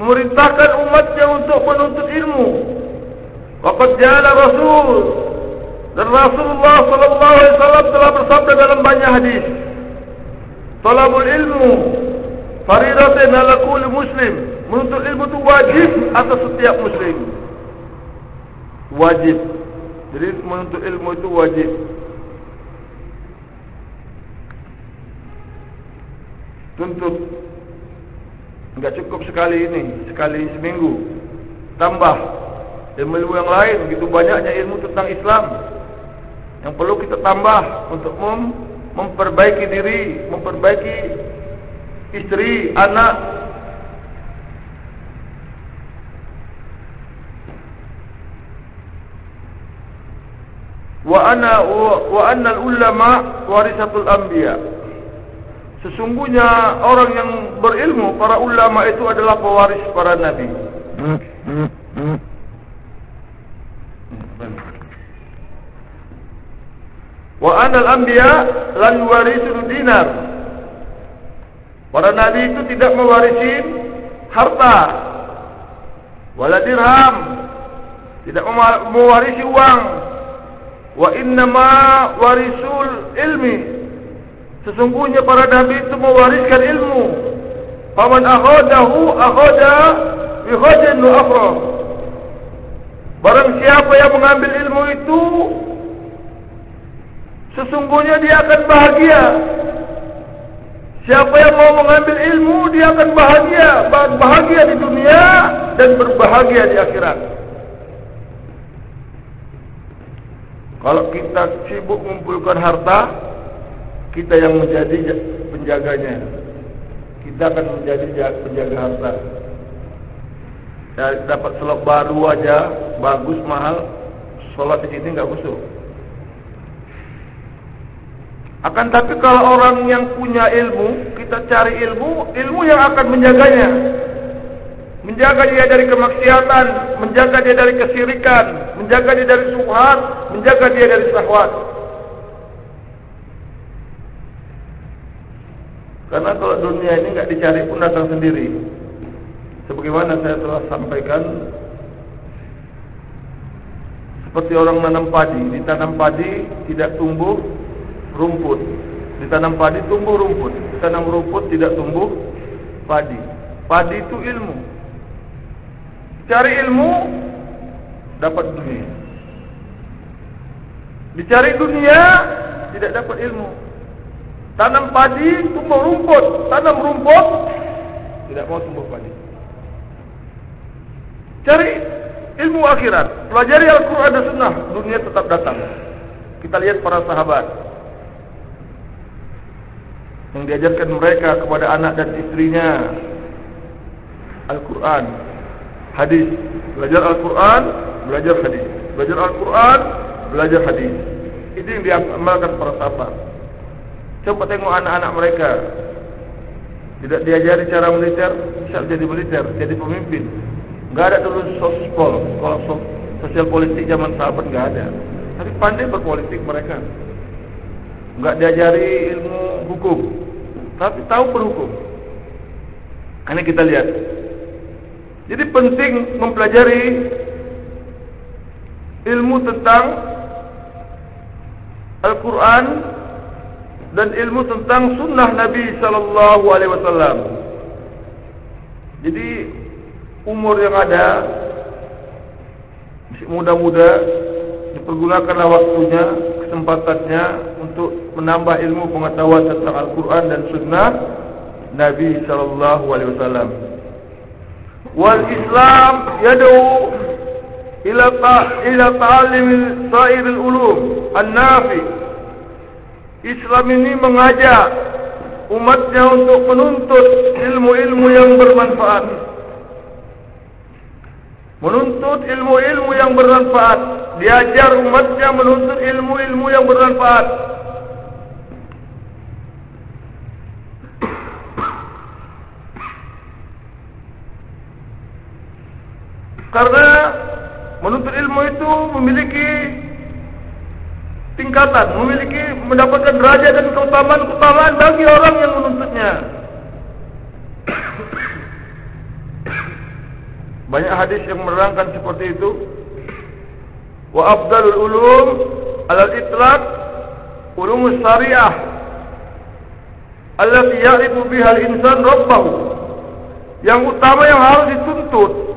Memerintahkan umatnya untuk menuntut ilmu Waqad jala Rasul. Dan Rasulullah sallallahu alaihi wasallam telah bersabda dalam banyak hadis. Talabul ilmu Faridatin ala kulli muslim. Menuntut ilmu itu wajib atas setiap muslim. Wajib. Jadi menuntut ilmu itu wajib. Tuntut. Enggak cukup sekali ini Sekali seminggu. Tambah Ilmu-ilmu yang lain Begitu banyaknya ilmu tentang Islam. Yang perlu kita tambah Untuk mem memperbaiki diri Memperbaiki istri, anak. wa ana wa anna ulama warisatul anbiya. Sesungguhnya orang yang berilmu para ulama itu adalah pewaris para nabi wa anna al anbiya lan warisul dinar. Para nabi itu tidak mewarisi harta wala dirham tidak mewarisi uang. Wa innama warisul ilmi sesungguhnya para nabi itu mewariskan ilmu. Faman akhadahu akhada bi khadin afra barang siapa yang mengambil ilmu itu sesungguhnya dia akan bahagia siapa yang mau mengambil ilmu dia akan bahagia bahagia di dunia dan berbahagia di akhirat Kalau kita sibuk mengumpulkan harta, kita yang menjadi penjaganya. Kita akan menjadi penjaga harta. Ya, dapat selok baru aja, bagus mahal, sholat di sini nggak busuk. Akan tapi kalau orang yang punya ilmu, kita cari ilmu, ilmu yang akan menjaganya menjaga dia dari kemaksiatan, menjaga dia dari kesirikan, menjaga dia dari subhat, menjaga dia dari syahwat. Karena kalau dunia ini enggak dicari pun datang sendiri. Sebagaimana saya telah sampaikan seperti orang menanam padi, ditanam padi tidak tumbuh rumput. Ditanam padi tumbuh rumput, ditanam rumput tidak tumbuh padi. Padi itu ilmu. Cari ilmu dapat dunia. Dicari dunia tidak dapat ilmu. Tanam padi tumbuh rumput, tanam rumput tidak mau tumbuh padi. Cari ilmu akhirat, pelajari Al-Qur'an dan Sunnah, dunia tetap datang. Kita lihat para sahabat yang diajarkan mereka kepada anak dan istrinya Al-Qur'an hadis. Belajar Al-Quran, belajar hadis. Belajar Al-Quran, belajar hadis. Itu yang diamalkan para sahabat. Coba tengok anak-anak mereka. Tidak diajari cara militer, bisa jadi militer, jadi pemimpin. Enggak ada dulu kalau sosial politik zaman sahabat enggak ada. Tapi pandai berpolitik mereka. Enggak diajari ilmu hukum, tapi tahu berhukum. Ini kita lihat jadi penting mempelajari ilmu tentang Al-Quran dan ilmu tentang Sunnah Nabi Sallallahu Alaihi Wasallam. Jadi umur yang ada masih muda-muda dipergunakanlah waktunya, kesempatannya untuk menambah ilmu pengetahuan tentang Al-Quran dan Sunnah Nabi Sallallahu Alaihi Wasallam. Wal Islam yadu ila ta ila ta'lim sair ulum an-nafi. Islam ini mengajak umatnya untuk menuntut ilmu-ilmu yang bermanfaat. Menuntut ilmu-ilmu yang bermanfaat, diajar umatnya menuntut ilmu-ilmu yang bermanfaat. Karena menuntut ilmu itu memiliki tingkatan, memiliki mendapatkan derajat dan keutamaan-keutamaan bagi orang yang menuntutnya. Banyak hadis yang menerangkan seperti itu. Wa afdalul ulum alal itlaq ulum syariah allati ya'rifu biha al-insan rabbahu. Yang utama yang harus dituntut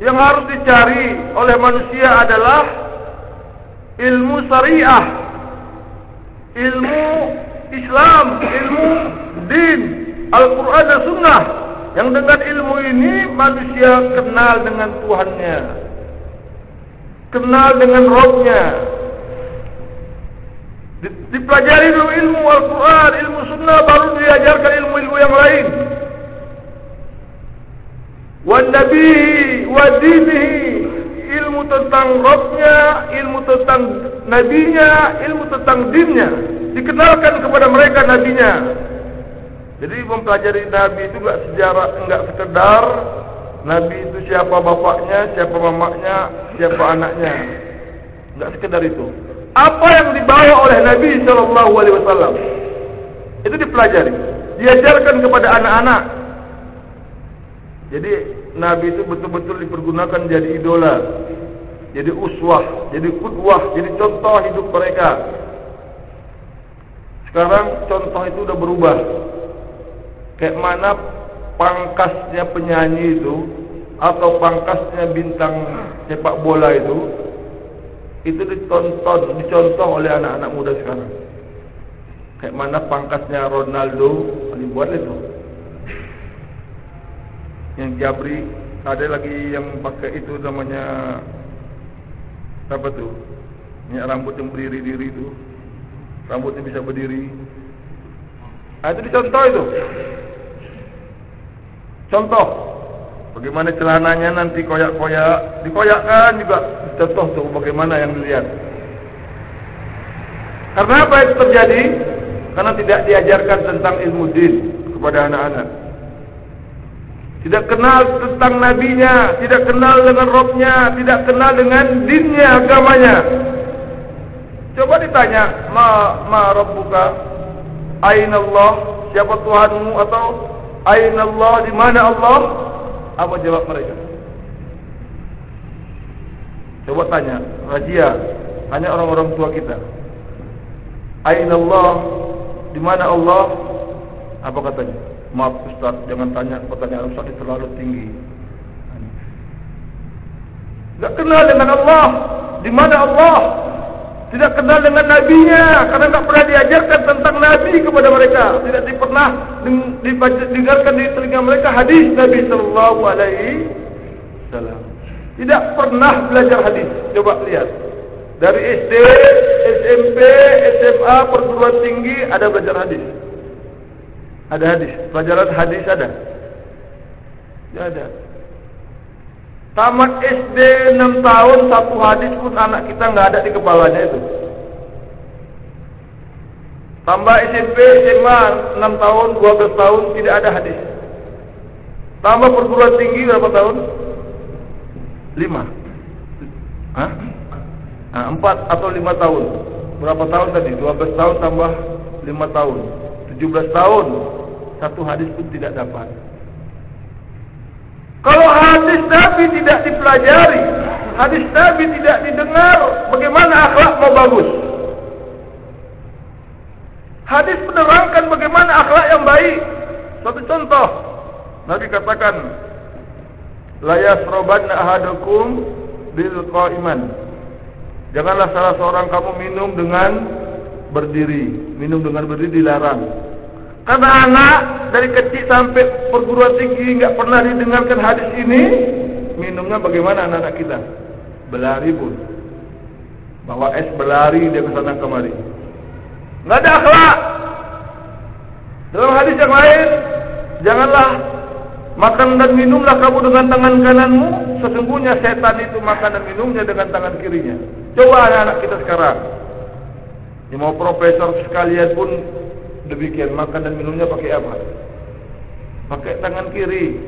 yang harus dicari oleh manusia adalah ilmu syariah, ilmu Islam, ilmu din, Al-Quran dan Sunnah. Yang dengan ilmu ini manusia kenal dengan Tuhannya, kenal dengan Robnya. Dipelajari dulu ilmu Al-Quran, ilmu Sunnah, baru diajarkan ilmu-ilmu yang lain. Wan Nabi wa dinihi ilmu tentang Rabbnya, ilmu tentang nabinya, ilmu tentang dinnya. Dikenalkan kepada mereka nabinya. Jadi mempelajari nabi itu enggak sejarah, enggak sekedar nabi itu siapa bapaknya, siapa mamanya, siapa anaknya. Enggak sekedar itu. Apa yang dibawa oleh Nabi sallallahu alaihi wasallam itu dipelajari, diajarkan kepada anak-anak. Jadi nabi itu betul-betul dipergunakan jadi idola, jadi uswah, jadi kudwah, jadi contoh hidup mereka. Sekarang contoh itu sudah berubah. Kayak mana pangkasnya penyanyi itu atau pangkasnya bintang sepak bola itu itu ditonton, dicontoh oleh anak-anak muda sekarang. Kayak mana pangkasnya Ronaldo dibuat itu. Yang Jabri ada lagi yang pakai itu namanya apa tu? Yang rambut yang berdiri diri itu. Rambutnya bisa berdiri. Ah, itu dicontoh itu. Contoh. Bagaimana celananya nanti koyak-koyak. Dikoyakkan juga. Contoh tu bagaimana yang dilihat. Karena apa itu terjadi? Karena tidak diajarkan tentang ilmu din kepada anak-anak. Tidak kenal tentang nabinya, tidak kenal dengan robnya, tidak kenal dengan dinnya, agamanya. Coba ditanya, ma ma rabbuka? Aina Allah? Siapa Tuhanmu atau aina Allah? Di mana Allah? Apa jawab mereka? Coba tanya, rajia, tanya orang-orang tua kita. Aina Allah? Di mana Allah? Apa katanya? Maaf Ustaz, jangan tanya pertanyaan Ustaz ini terlalu tinggi. Tak kenal dengan Allah. Di mana Allah? Tidak kenal dengan nabinya karena tak pernah diajarkan tentang nabi kepada mereka. Tidak pernah dengarkan di telinga mereka hadis Nabi sallallahu alaihi wasallam. Tidak pernah belajar hadis. Coba lihat. Dari SD, SMP, SMA, perguruan tinggi ada belajar hadis. Ada hadis. Pelajaran hadis ada. Tidak ada. Tamat SD 6 tahun satu hadis pun anak kita enggak ada di kepalanya itu. Tambah SMP SMA 6 tahun 12 tahun tidak ada hadis. Tambah perguruan tinggi berapa tahun? 5. Hah? Nah, 4 atau 5 tahun. Berapa tahun tadi? 12 tahun tambah 5 tahun. 17 tahun. Satu hadis pun tidak dapat. Kalau hadis Nabi tidak dipelajari, hadis Nabi tidak didengar, bagaimana akhlak mau bagus? Hadis menerangkan bagaimana akhlak yang baik. Satu contoh, Nabi katakan, La yasrobanna ahadukum bil qa'iman. Janganlah salah seorang kamu minum dengan berdiri. Minum dengan berdiri dilarang. Karena anak dari kecil sampai perguruan tinggi enggak pernah didengarkan hadis ini, minumnya bagaimana anak-anak kita? Berlari pun. Bawa es berlari dia ke sana kemari. Enggak ada akhlak. Dalam hadis yang lain, janganlah makan dan minumlah kamu dengan tangan kananmu, sesungguhnya setan itu makan dan minumnya dengan tangan kirinya. Coba anak-anak kita sekarang. Yang mau profesor sekalian pun demikian makan dan minumnya pakai apa? Pakai tangan kiri.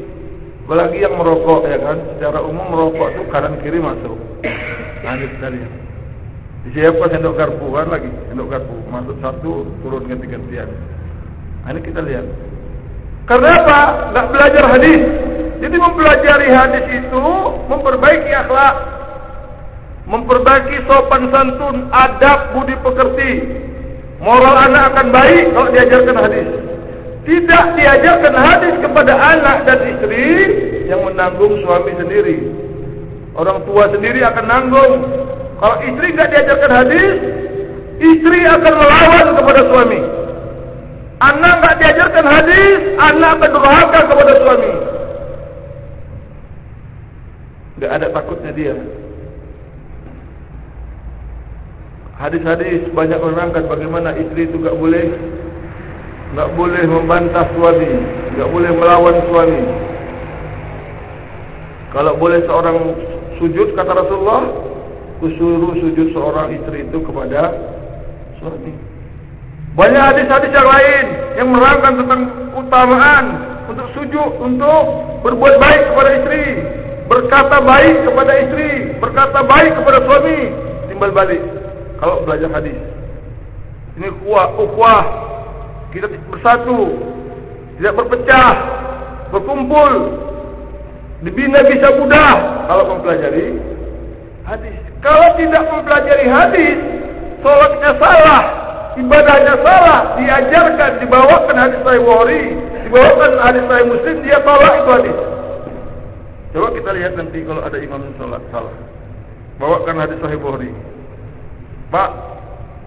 Apalagi yang merokok ya kan, secara umum merokok itu kanan kiri masuk. Lanjut tadi. Siapa sendok garpu kan lagi, sendok garpu masuk satu turun ganti-gantian. Ini kita lihat. Karena apa? Tak belajar hadis. Jadi mempelajari hadis itu memperbaiki akhlak, memperbaiki sopan santun, adab, budi pekerti, Moral anak akan baik kalau diajarkan hadis. Tidak diajarkan hadis kepada anak dan istri yang menanggung suami sendiri. Orang tua sendiri akan nanggung. Kalau istri tidak diajarkan hadis, istri akan melawan kepada suami. Anak tidak diajarkan hadis, anak akan durhaka kepada suami. Tidak ada takutnya dia. Hadis-hadis banyak menerangkan bagaimana istri itu tak boleh tak boleh membantah suami, tak boleh melawan suami. Kalau boleh seorang sujud kata Rasulullah, Kusuruh sujud seorang istri itu kepada suami Banyak hadis-hadis yang lain Yang merangkan tentang utamaan Untuk sujud, untuk berbuat baik kepada istri Berkata baik kepada istri Berkata baik kepada suami Timbal balik Kalau belajar hadis. Ini kuah, ukuah Kita bersatu. Tidak berpecah. Berkumpul. Dibina bisa mudah. Kalau mempelajari hadis. Kalau tidak mempelajari hadis Solatnya salah Ibadahnya salah Diajarkan, dibawakan hadis sahih Bukhari Dibawakan hadis sahih Muslim Dia tolak itu hadis. Coba kita lihat nanti kalau ada imam solat salah. Bawakan hadis sahih Bukhari Pak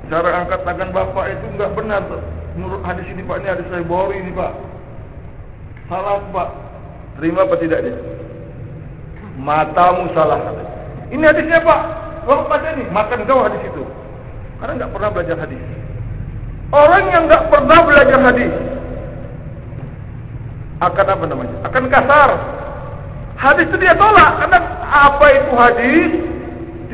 Cara angkat tangan bapak itu enggak benar Menurut hadis ini pak Ini hadis sahih Bukhari ini pak Salah pak Terima apa tidak dia matamu salah. Ini hadisnya Pak. Bapak baca ini, makan kau hadis itu. Karena enggak pernah belajar hadis. Orang yang enggak pernah belajar hadis akan apa namanya? Akan kasar. Hadis itu dia tolak karena apa itu hadis?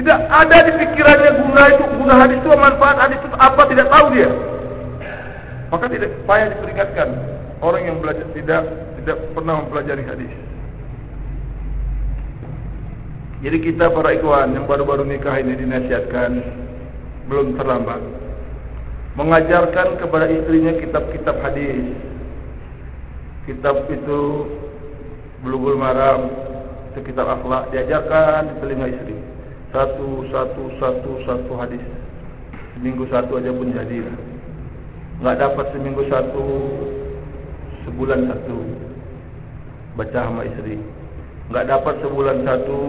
Tidak ada di pikirannya guna itu guna hadis itu manfaat hadis itu apa tidak tahu dia. Maka tidak payah diperingatkan orang yang belajar tidak tidak pernah mempelajari hadis. Jadi kita para ikhwan yang baru-baru nikah ini dinasihatkan belum terlambat mengajarkan kepada istrinya kitab-kitab hadis. Kitab itu Bulughul Maram, itu kitab akhlak diajarkan di telinga istri. Satu satu satu satu hadis. Seminggu satu aja pun jadi. Enggak dapat seminggu satu sebulan satu. Baca sama istri. Enggak dapat sebulan satu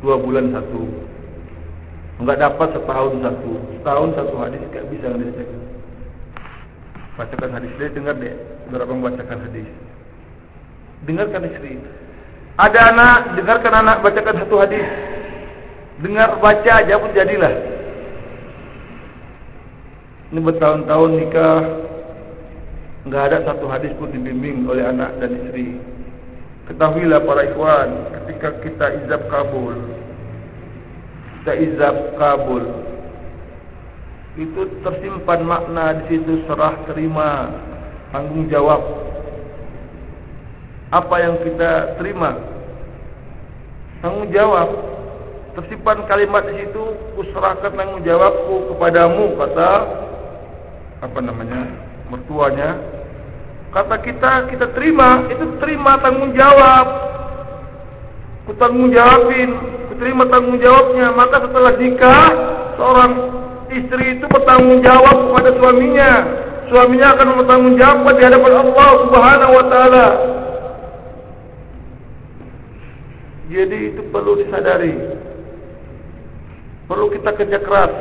dua bulan satu. Enggak dapat setahun satu. Setahun satu hadis enggak bisa hadis bacakan hadis dia dengar deh berapa membacakan hadis. Dengarkan istri ada anak dengarkan anak bacakan satu hadis dengar baca aja pun jadilah. Ini bertahun-tahun nikah. Enggak ada satu hadis pun dibimbing oleh anak dan istri. Ketahuilah para ikhwan Ketika kita izab kabul Kita izab kabul Itu tersimpan makna di situ serah terima Tanggung jawab. Apa yang kita terima? Tanggung jawab Tersimpan kalimat di situ Kuserahkan tanggung jawabku kepadamu Kata Apa namanya Mertuanya Kata kita, kita terima, itu terima tanggung jawab. Ku tanggung jawabin, ku terima tanggung jawabnya. Maka setelah nikah, seorang istri itu bertanggung jawab kepada suaminya. Suaminya akan bertanggung jawab di hadapan Allah Subhanahu Wa Taala. Jadi itu perlu disadari. Perlu kita kerja keras.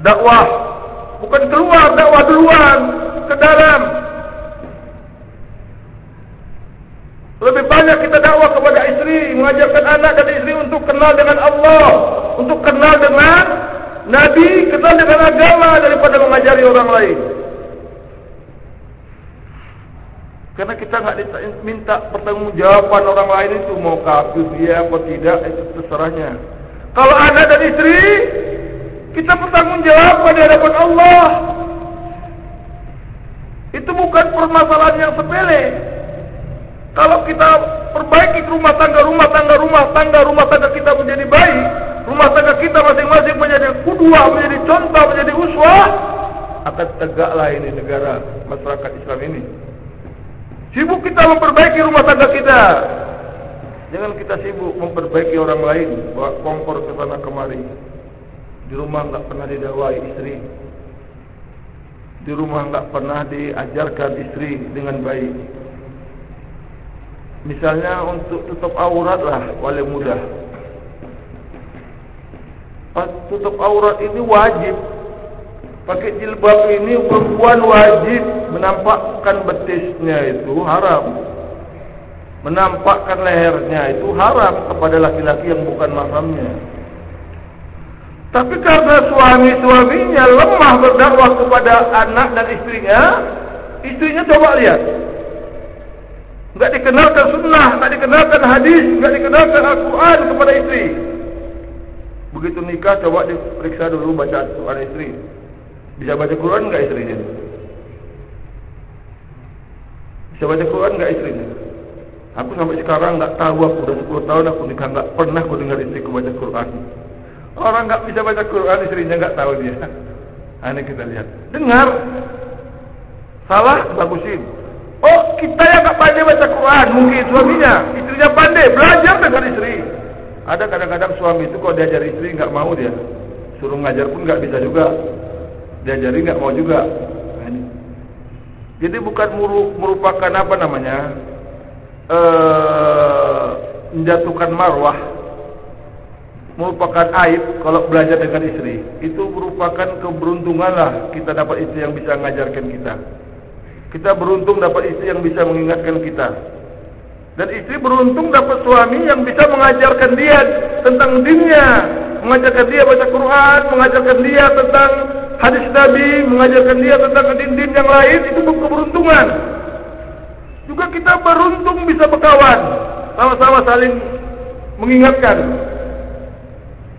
Dakwah bukan keluar, dakwah duluan ke dalam. Lebih banyak kita dakwah kepada istri, mengajarkan anak dan istri untuk kenal dengan Allah, untuk kenal dengan Nabi, kenal dengan agama daripada mengajari orang lain. Karena kita enggak minta pertanggungjawaban orang lain itu mau kafir dia atau tidak itu terserahnya. Kalau anak dan istri kita bertanggungjawab pada hadapan Allah. Itu bukan permasalahan yang sepele. Kalau kita perbaiki rumah tangga, rumah tangga, rumah tangga, rumah tangga kita menjadi baik, rumah tangga kita masing-masing menjadi kudua, menjadi contoh, menjadi uswah, akan tegaklah ini negara masyarakat Islam ini. Sibuk kita memperbaiki rumah tangga kita. Jangan kita sibuk memperbaiki orang lain, bawa kompor ke sana kemari. Di rumah enggak pernah didawai istri. Di rumah enggak pernah diajarkan istri dengan baik. Misalnya untuk tutup aurat lah paling mudah. Tutup aurat ini wajib. Pakai jilbab ini perempuan wajib menampakkan betisnya itu haram. Menampakkan lehernya itu haram kepada laki-laki yang bukan mahramnya. Tapi karena suami-suaminya lemah berdakwah kepada anak dan istrinya, istrinya coba lihat, Enggak dikenalkan sunnah, enggak dikenalkan hadis, enggak dikenalkan Al-Quran kepada istri. Begitu nikah coba diperiksa dulu baca Quran istri. Bisa baca Quran enggak istrinya? Bisa baca Quran enggak istrinya? Aku sampai sekarang enggak tahu aku sudah 10 tahun aku nikah enggak pernah aku dengar istriku baca Quran. Orang enggak bisa baca Quran istrinya enggak tahu dia. Ini kita lihat. Dengar. Salah bagusin. Oh, kita yang enggak pandai baca Quran, mungkin suaminya, istrinya pandai, belajar dengan istri. Ada kadang-kadang suami itu kalau diajar istri enggak mau dia. Suruh ngajar pun enggak bisa juga. Diajari enggak mau juga. Jadi bukan merupakan apa namanya? Eh menjatuhkan marwah merupakan aib kalau belajar dengan istri. Itu merupakan keberuntunganlah kita dapat istri yang bisa mengajarkan kita. Kita beruntung dapat istri yang bisa mengingatkan kita. Dan istri beruntung dapat suami yang bisa mengajarkan dia tentang dinnya, mengajarkan dia baca Quran, mengajarkan dia tentang hadis Nabi, mengajarkan dia tentang din-din yang lain, itu keberuntungan. Juga kita beruntung bisa berkawan, sama-sama saling mengingatkan.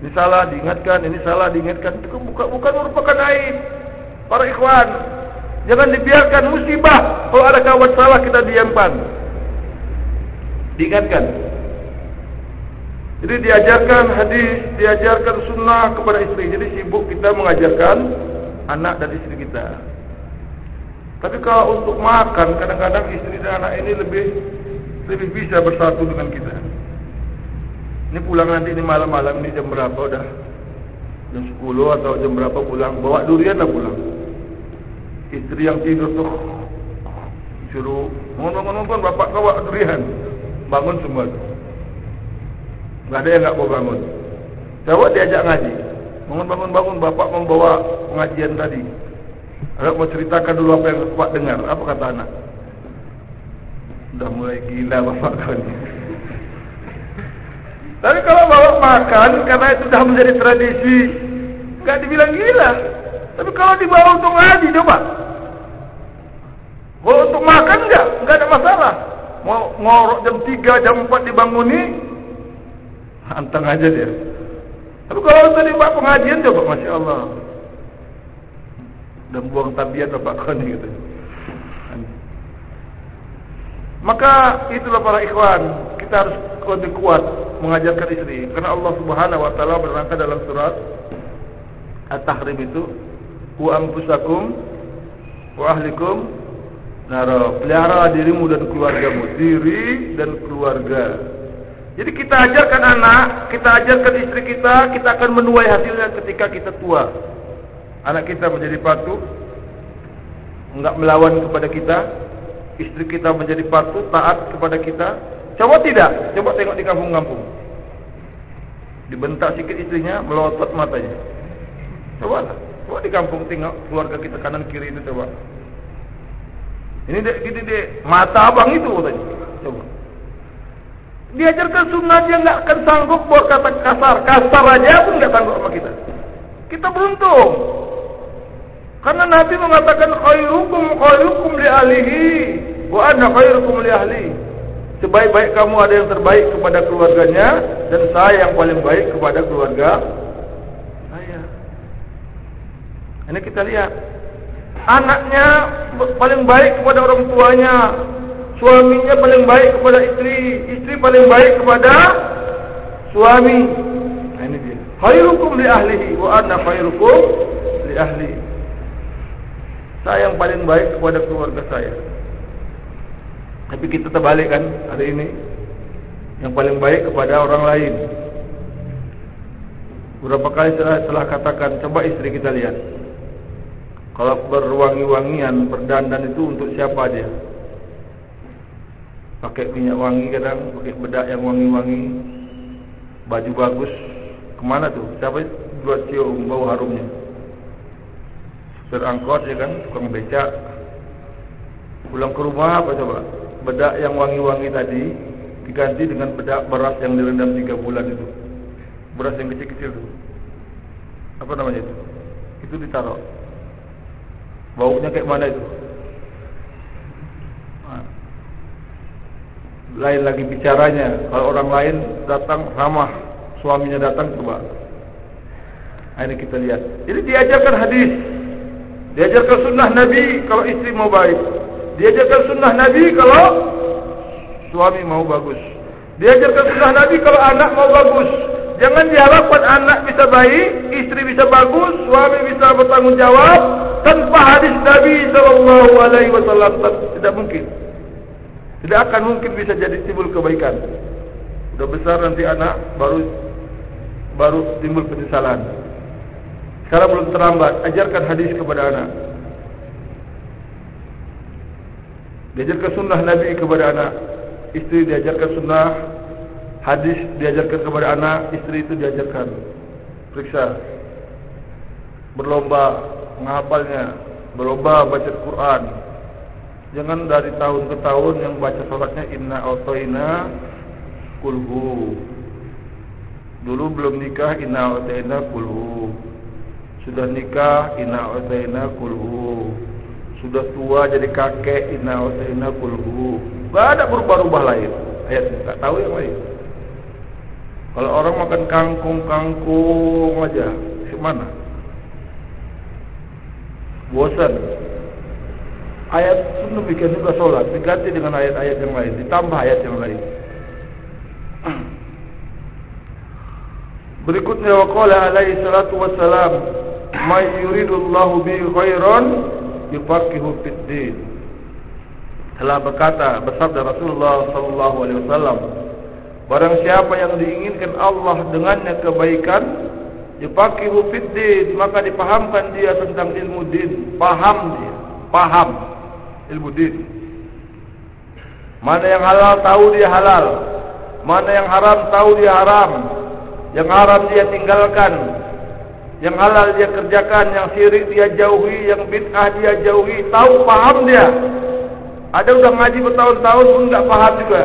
Ini salah diingatkan, ini salah diingatkan. Itu bukan, bukan merupakan aib. Para ikhwan, jangan dibiarkan musibah. Kalau ada kawan salah kita diamkan. Diingatkan. Jadi diajarkan hadis, diajarkan sunnah kepada istri. Jadi sibuk kita mengajarkan anak dan istri kita. Tapi kalau untuk makan, kadang-kadang istri dan anak ini lebih lebih bisa bersatu dengan kita. Ini pulang nanti ini malam-malam ini jam berapa dah? Jam 10 atau jam berapa pulang? Bawa durian lah pulang. Istri yang tidur tu suruh bangun-bangun bapak kau bawa durian. Bangun semua. Enggak ada yang enggak mau bangun. Coba diajak ngaji. Bangun-bangun-bangun bapak membawa pengajian tadi. Agak mau ceritakan dulu apa yang bapak dengar. Apa kata anak? Sudah mulai gila bapak kau ni. Tapi kalau bawa makan karena itu sudah menjadi tradisi, enggak dibilang gila. Tapi kalau dibawa untuk ngaji coba. Kalau untuk makan enggak, enggak ada masalah. Mau ngorok jam 3, jam 4 dibanguni, anteng aja dia. Tapi kalau untuk dibawa pengajian coba, Masya Allah. Dan buang tabiat bapak kau ni gitu. Maka itulah para ikhwan, kita harus lebih kuat mengajarkan istri karena Allah Subhanahu wa taala berangkat dalam surat At-Tahrim itu wa anfusakum wa ahlikum nara. Pelihara dirimu dan keluargamu diri dan keluarga. Jadi kita ajarkan anak kita ajarkan istri kita kita akan menuai hasilnya ketika kita tua anak kita menjadi patuh enggak melawan kepada kita istri kita menjadi patuh taat kepada kita Coba tidak? Coba tengok di kampung-kampung. Dibentak sikit istrinya, melotot matanya. Coba lah. Coba di kampung tengok keluarga kita kanan kiri itu coba. Ini dek, gini dek, mata abang itu katanya. Coba. Diajarkan sunnah dia enggak akan sanggup buat kata kasar. Kasar aja pun enggak sanggup sama kita. Kita beruntung. Karena Nabi mengatakan khairukum khairukum li ahlihi wa ana khairukum li ahlihi. Sebaik-baik kamu ada yang terbaik kepada keluarganya dan saya yang paling baik kepada keluarga saya. Ini kita lihat. Anaknya paling baik kepada orang tuanya, suaminya paling baik kepada istri, istri paling baik kepada suami. Nah, ini dia. Khairukum li ahlihi wa ana khairukum li ahli. Saya yang paling baik kepada keluarga saya. Tapi kita terbalik kan hari ini? Yang paling baik kepada orang lain. Berapa kali saya telah katakan Coba istri kita lihat. Kalau berwangi-wangian Berdandan itu untuk siapa dia? Pakai minyak wangi kadang Pakai bedak yang wangi-wangi. Baju bagus. Kemana tuh? Siapa? Buat cium bau harumnya Terangkot ya kan Tukang becak Pulang ke rumah apa coba bedak yang wangi-wangi tadi diganti dengan bedak beras yang direndam 3 bulan itu. Beras yang kecil-kecil itu. Apa namanya itu? Itu ditaruh. Baunya kayak mana itu? Lain lagi bicaranya. Kalau orang lain datang ramah, suaminya datang coba. Ini kita lihat. Jadi diajarkan hadis. Diajarkan sunnah Nabi kalau istri mau baik. Diajarkan sunnah Nabi kalau suami mau bagus. Diajarkan sunnah Nabi kalau anak mau bagus. Jangan diharapkan anak bisa baik, istri bisa bagus, suami bisa bertanggung jawab tanpa hadis Nabi wasallam tidak mungkin. Tidak akan mungkin bisa jadi timbul kebaikan. Sudah besar nanti anak baru baru timbul penyesalan. Sekarang belum terlambat, ajarkan hadis kepada anak. Diajarkan sunnah Nabi kepada anak. Istri diajarkan sunnah. Hadis diajarkan kepada anak. Istri itu diajarkan. Periksa. Berlomba menghafalnya. Berlomba baca Quran. Jangan dari tahun ke tahun yang baca salatnya inna autoina kulhu. Dulu belum nikah inna autoina kulhu. Sudah nikah inna autoina kulhu. Sudah tua jadi kakek inna autoina kulhu. Gak ada berubah-ubah lain. Ayat tak tahu yang lain. Kalau orang makan kangkung-kangkung aja, mana? Bosan ayat sunnah bikin juga solat diganti dengan ayat-ayat yang lain ditambah ayat yang lain berikutnya waqala alaihi salatu wassalam ma yuridullahu bi khairan yufaqihu fid din telah berkata bersabda Rasulullah sallallahu alaihi wasallam barang siapa yang diinginkan Allah dengannya kebaikan yufaqihu fid din maka dipahamkan dia tentang ilmu din paham dia paham ilmu din. Mana yang halal tahu dia halal. Mana yang haram tahu dia haram. Yang haram dia tinggalkan. Yang halal dia kerjakan, yang syirik dia jauhi, yang bid'ah dia jauhi, tahu paham dia. Ada udah ngaji bertahun-tahun pun enggak paham juga.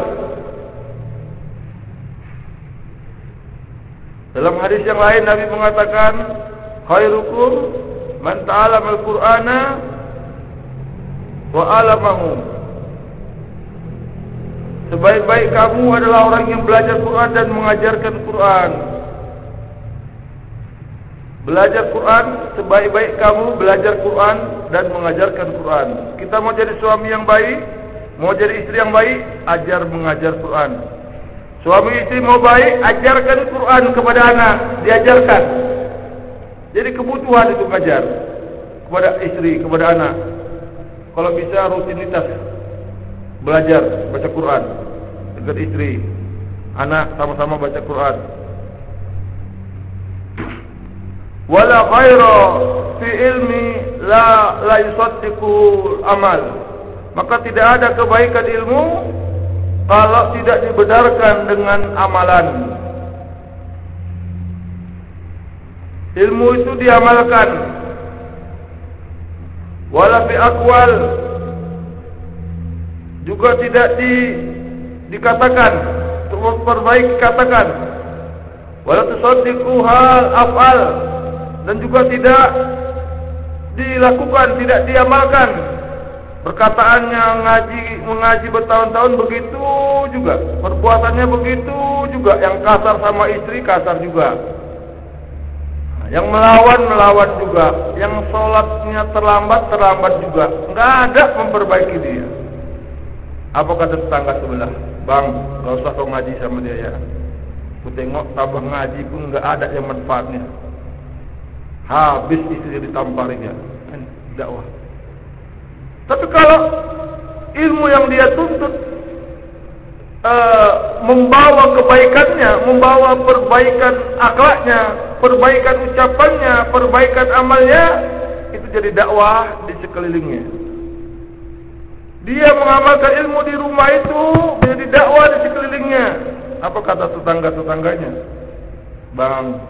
Dalam hadis yang lain Nabi mengatakan, "Khairukum man ta'allama al-Qur'ana wa alamahu Sebaik-baik kamu adalah orang yang belajar Quran dan mengajarkan Quran. Belajar Quran, sebaik-baik kamu belajar Quran dan mengajarkan Quran. Kita mau jadi suami yang baik, mau jadi istri yang baik, ajar mengajar Quran. Suami istri mau baik, ajarkan Quran kepada anak, diajarkan. Jadi kebutuhan itu mengajar kepada istri, kepada anak. Kalau bisa rutinitas belajar baca Quran dengan istri, anak sama-sama baca Quran. Wala khaira fi ilmi la la yusaddiqu amal. Maka tidak ada kebaikan ilmu kalau tidak dibenarkan dengan amalan. Ilmu itu diamalkan wala fi aqwal juga tidak di dikatakan untuk perbaiki katakan wala tusaddiqu hal afal dan juga tidak dilakukan tidak diamalkan perkataannya ngaji mengaji bertahun-tahun begitu juga perbuatannya begitu juga yang kasar sama istri kasar juga yang melawan melawan juga, yang sholatnya terlambat terlambat juga. Enggak ada memperbaiki dia. Apa kata tetangga sebelah? Bang, enggak usah kau ngaji sama dia ya. Ku tengok tambah ngaji pun enggak ada yang manfaatnya. Habis istri ditamparinya. Dakwah. Tapi kalau ilmu yang dia tuntut uh, membawa kebaikannya, membawa perbaikan akhlaknya, perbaikan ucapannya, perbaikan amalnya, itu jadi dakwah di sekelilingnya. Dia mengamalkan ilmu di rumah itu menjadi dakwah di sekelilingnya. Apa kata tetangga-tetangganya? Bang,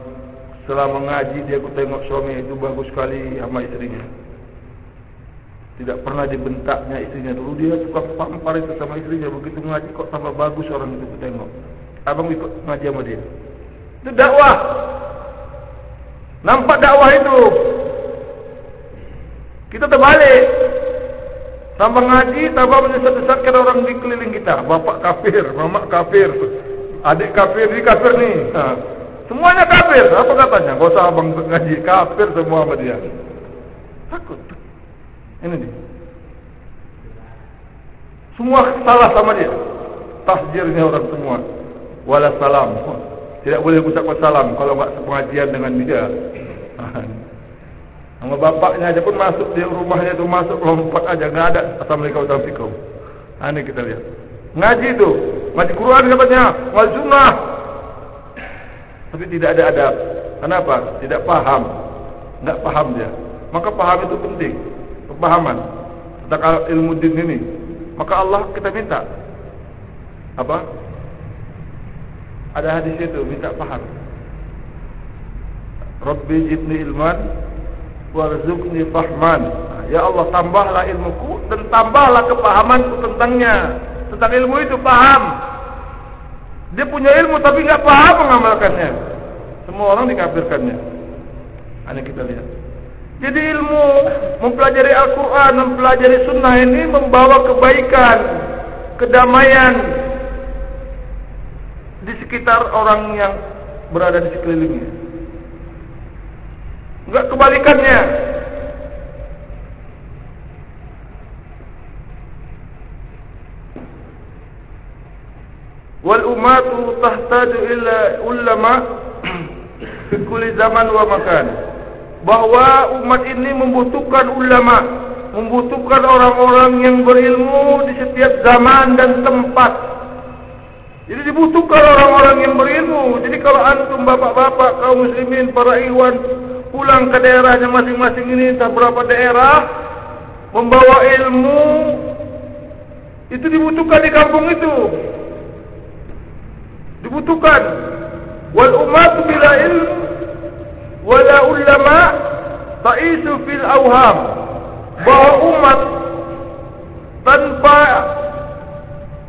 setelah mengaji dia aku tengok suami itu bagus sekali sama istrinya. Tidak pernah dibentaknya istrinya dulu dia suka pampar itu sama istrinya begitu mengaji kok tambah bagus orang itu tengok. Abang ikut ngaji sama dia. Itu dakwah. Nampak dakwah itu. Kita terbalik. Tambah ngaji, tambah menyesat-sesatkan orang di keliling kita. Bapak kafir, mama kafir. Adik kafir, ini kafir nih. Ha. Semuanya kafir. Apa katanya? Gak usah abang ngaji. Kafir semua sama dia. Takut. Ini dia. Semua salah sama dia. Tasjirnya orang semua. Wala salam. Tidak boleh ucapkan salam kalau enggak sepengajian dengan dia. Nama bapaknya aja pun masuk di rumahnya itu masuk lompat aja enggak ada assalamualaikum warahmatullahi wabarakatuh. Ini kita lihat. Ngaji itu, ngaji Quran katanya, wal sunnah. Tapi tidak ada adab. Kenapa? Tidak paham. Enggak paham dia. Maka paham itu penting. Kepahaman tentang ilmu din ini. Maka Allah kita minta apa? Ada hadis itu minta paham. Rabbi jibni ilman warzuqni fahman. Ya Allah tambahlah ilmuku dan tambahlah kepahamanku tentangnya. Tentang ilmu itu paham. Dia punya ilmu tapi enggak paham mengamalkannya. Semua orang dikafirkannya. Ini kita lihat. Jadi ilmu mempelajari Al-Quran, mempelajari Sunnah ini membawa kebaikan, kedamaian, di sekitar orang yang berada di sekelilingnya. Enggak kebalikannya. Wal umatu tahtaju ila ulama fi kulli zaman wa makan. Bahwa umat ini membutuhkan ulama, membutuhkan orang-orang yang berilmu di setiap zaman dan tempat. Jadi dibutuhkan orang-orang yang berilmu. Jadi kalau antum bapak-bapak kaum muslimin para ikhwan pulang ke daerahnya masing-masing ini entah berapa daerah membawa ilmu itu dibutuhkan di kampung itu. Dibutuhkan. Wal umat bila ilmu wala ulama ta'isu fil awham. Bahwa umat tanpa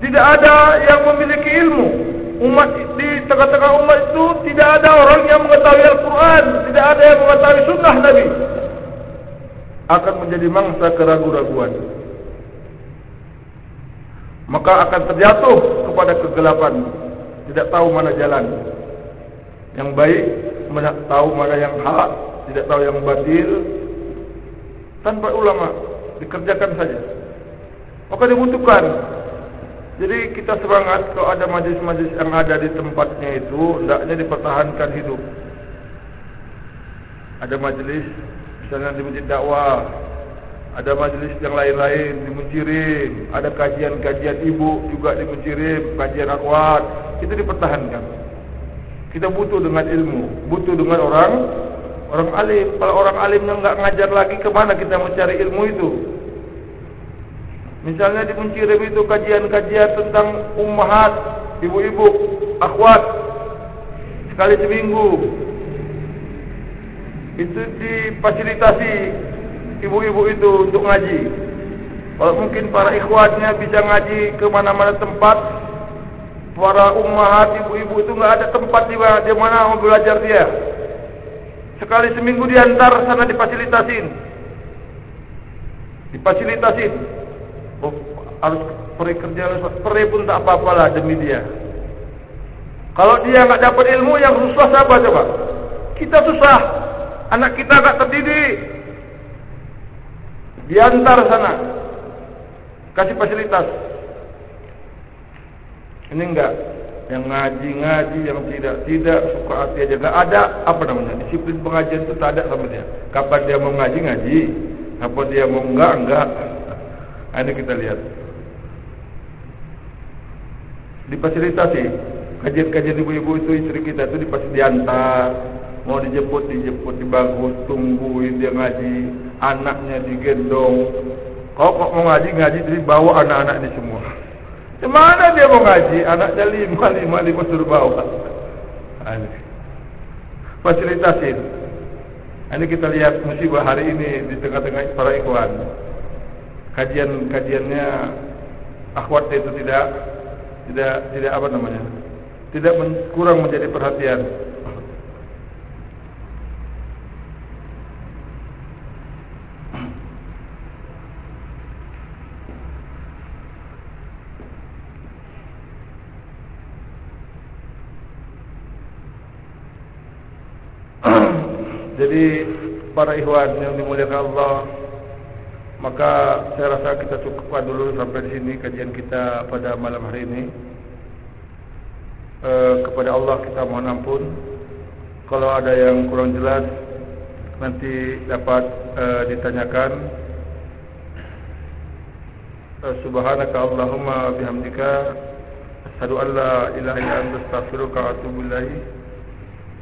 tidak ada yang memiliki ilmu. Umat di tengah-tengah umat itu tidak ada orang yang mengetahui Al-Quran, tidak ada yang mengetahui Sunnah Nabi. Akan menjadi mangsa keraguan-raguan. Maka akan terjatuh kepada kegelapan. Tidak tahu mana jalan. Yang baik, tahu mana yang hak, tidak tahu yang batil. Tanpa ulama, dikerjakan saja. Maka dibutuhkan jadi kita semangat kalau ada majlis-majlis yang ada di tempatnya itu hendaknya dipertahankan hidup. Ada majlis misalnya di masjid dakwah, ada majlis yang lain-lain di Mencirim, ada kajian-kajian ibu juga di Mencirim, kajian akwat, itu dipertahankan. Kita butuh dengan ilmu, butuh dengan orang orang alim. Kalau orang alim yang enggak ngajar lagi ke mana kita mencari ilmu itu? Misalnya di Mencirim itu kajian-kajian tentang ummahat, ibu-ibu, akhwat sekali seminggu. Itu difasilitasi ibu-ibu itu untuk ngaji. Kalau mungkin para ikhwatnya bisa ngaji ke mana-mana tempat, para ummahat, ibu-ibu itu enggak ada tempat di mana dia mana mau belajar dia. Sekali seminggu diantar sana difasilitasin. Difasilitasin oh, harus peri kerja peri pun tak apa-apa lah demi dia. Kalau dia enggak dapat ilmu yang susah siapa coba? Kita susah. Anak kita enggak terdidik. Diantar sana. Kasih fasilitas. Ini enggak yang ngaji-ngaji yang tidak tidak suka hati aja enggak ada apa namanya disiplin pengajian itu tak ada sama dia. Kapan dia mau ngaji ngaji, kapan dia mau enggak enggak. Ini kita lihat. Difasilitasi kajian-kajian ibu-ibu itu istri kita itu dipasti diantar, mau dijemput dijemput dibagus, tungguin dia ngaji, anaknya digendong. Kau kok mau ngaji ngaji jadi bawa anak-anak ini semua. Di mana dia mau ngaji? Anaknya lima lima lima suruh bawa. Ini. Fasilitasin. Ini kita lihat musibah hari ini di tengah-tengah para ikhwan kajian-kajiannya akhwat itu tidak tidak tidak apa namanya tidak men, kurang menjadi perhatian Jadi para ikhwan yang dimuliakan Allah Maka saya rasa kita cukupkan dulu sampai di sini kajian kita pada malam hari ini. E, Kepada Allah kita mohon ampun. Kalau ada yang kurang jelas Nanti dapat e, ditanyakan. E, Subhanaka Allahumma bihamdika Asyadu an la ilaha illa anta astaghfiruka wa atubu ilaih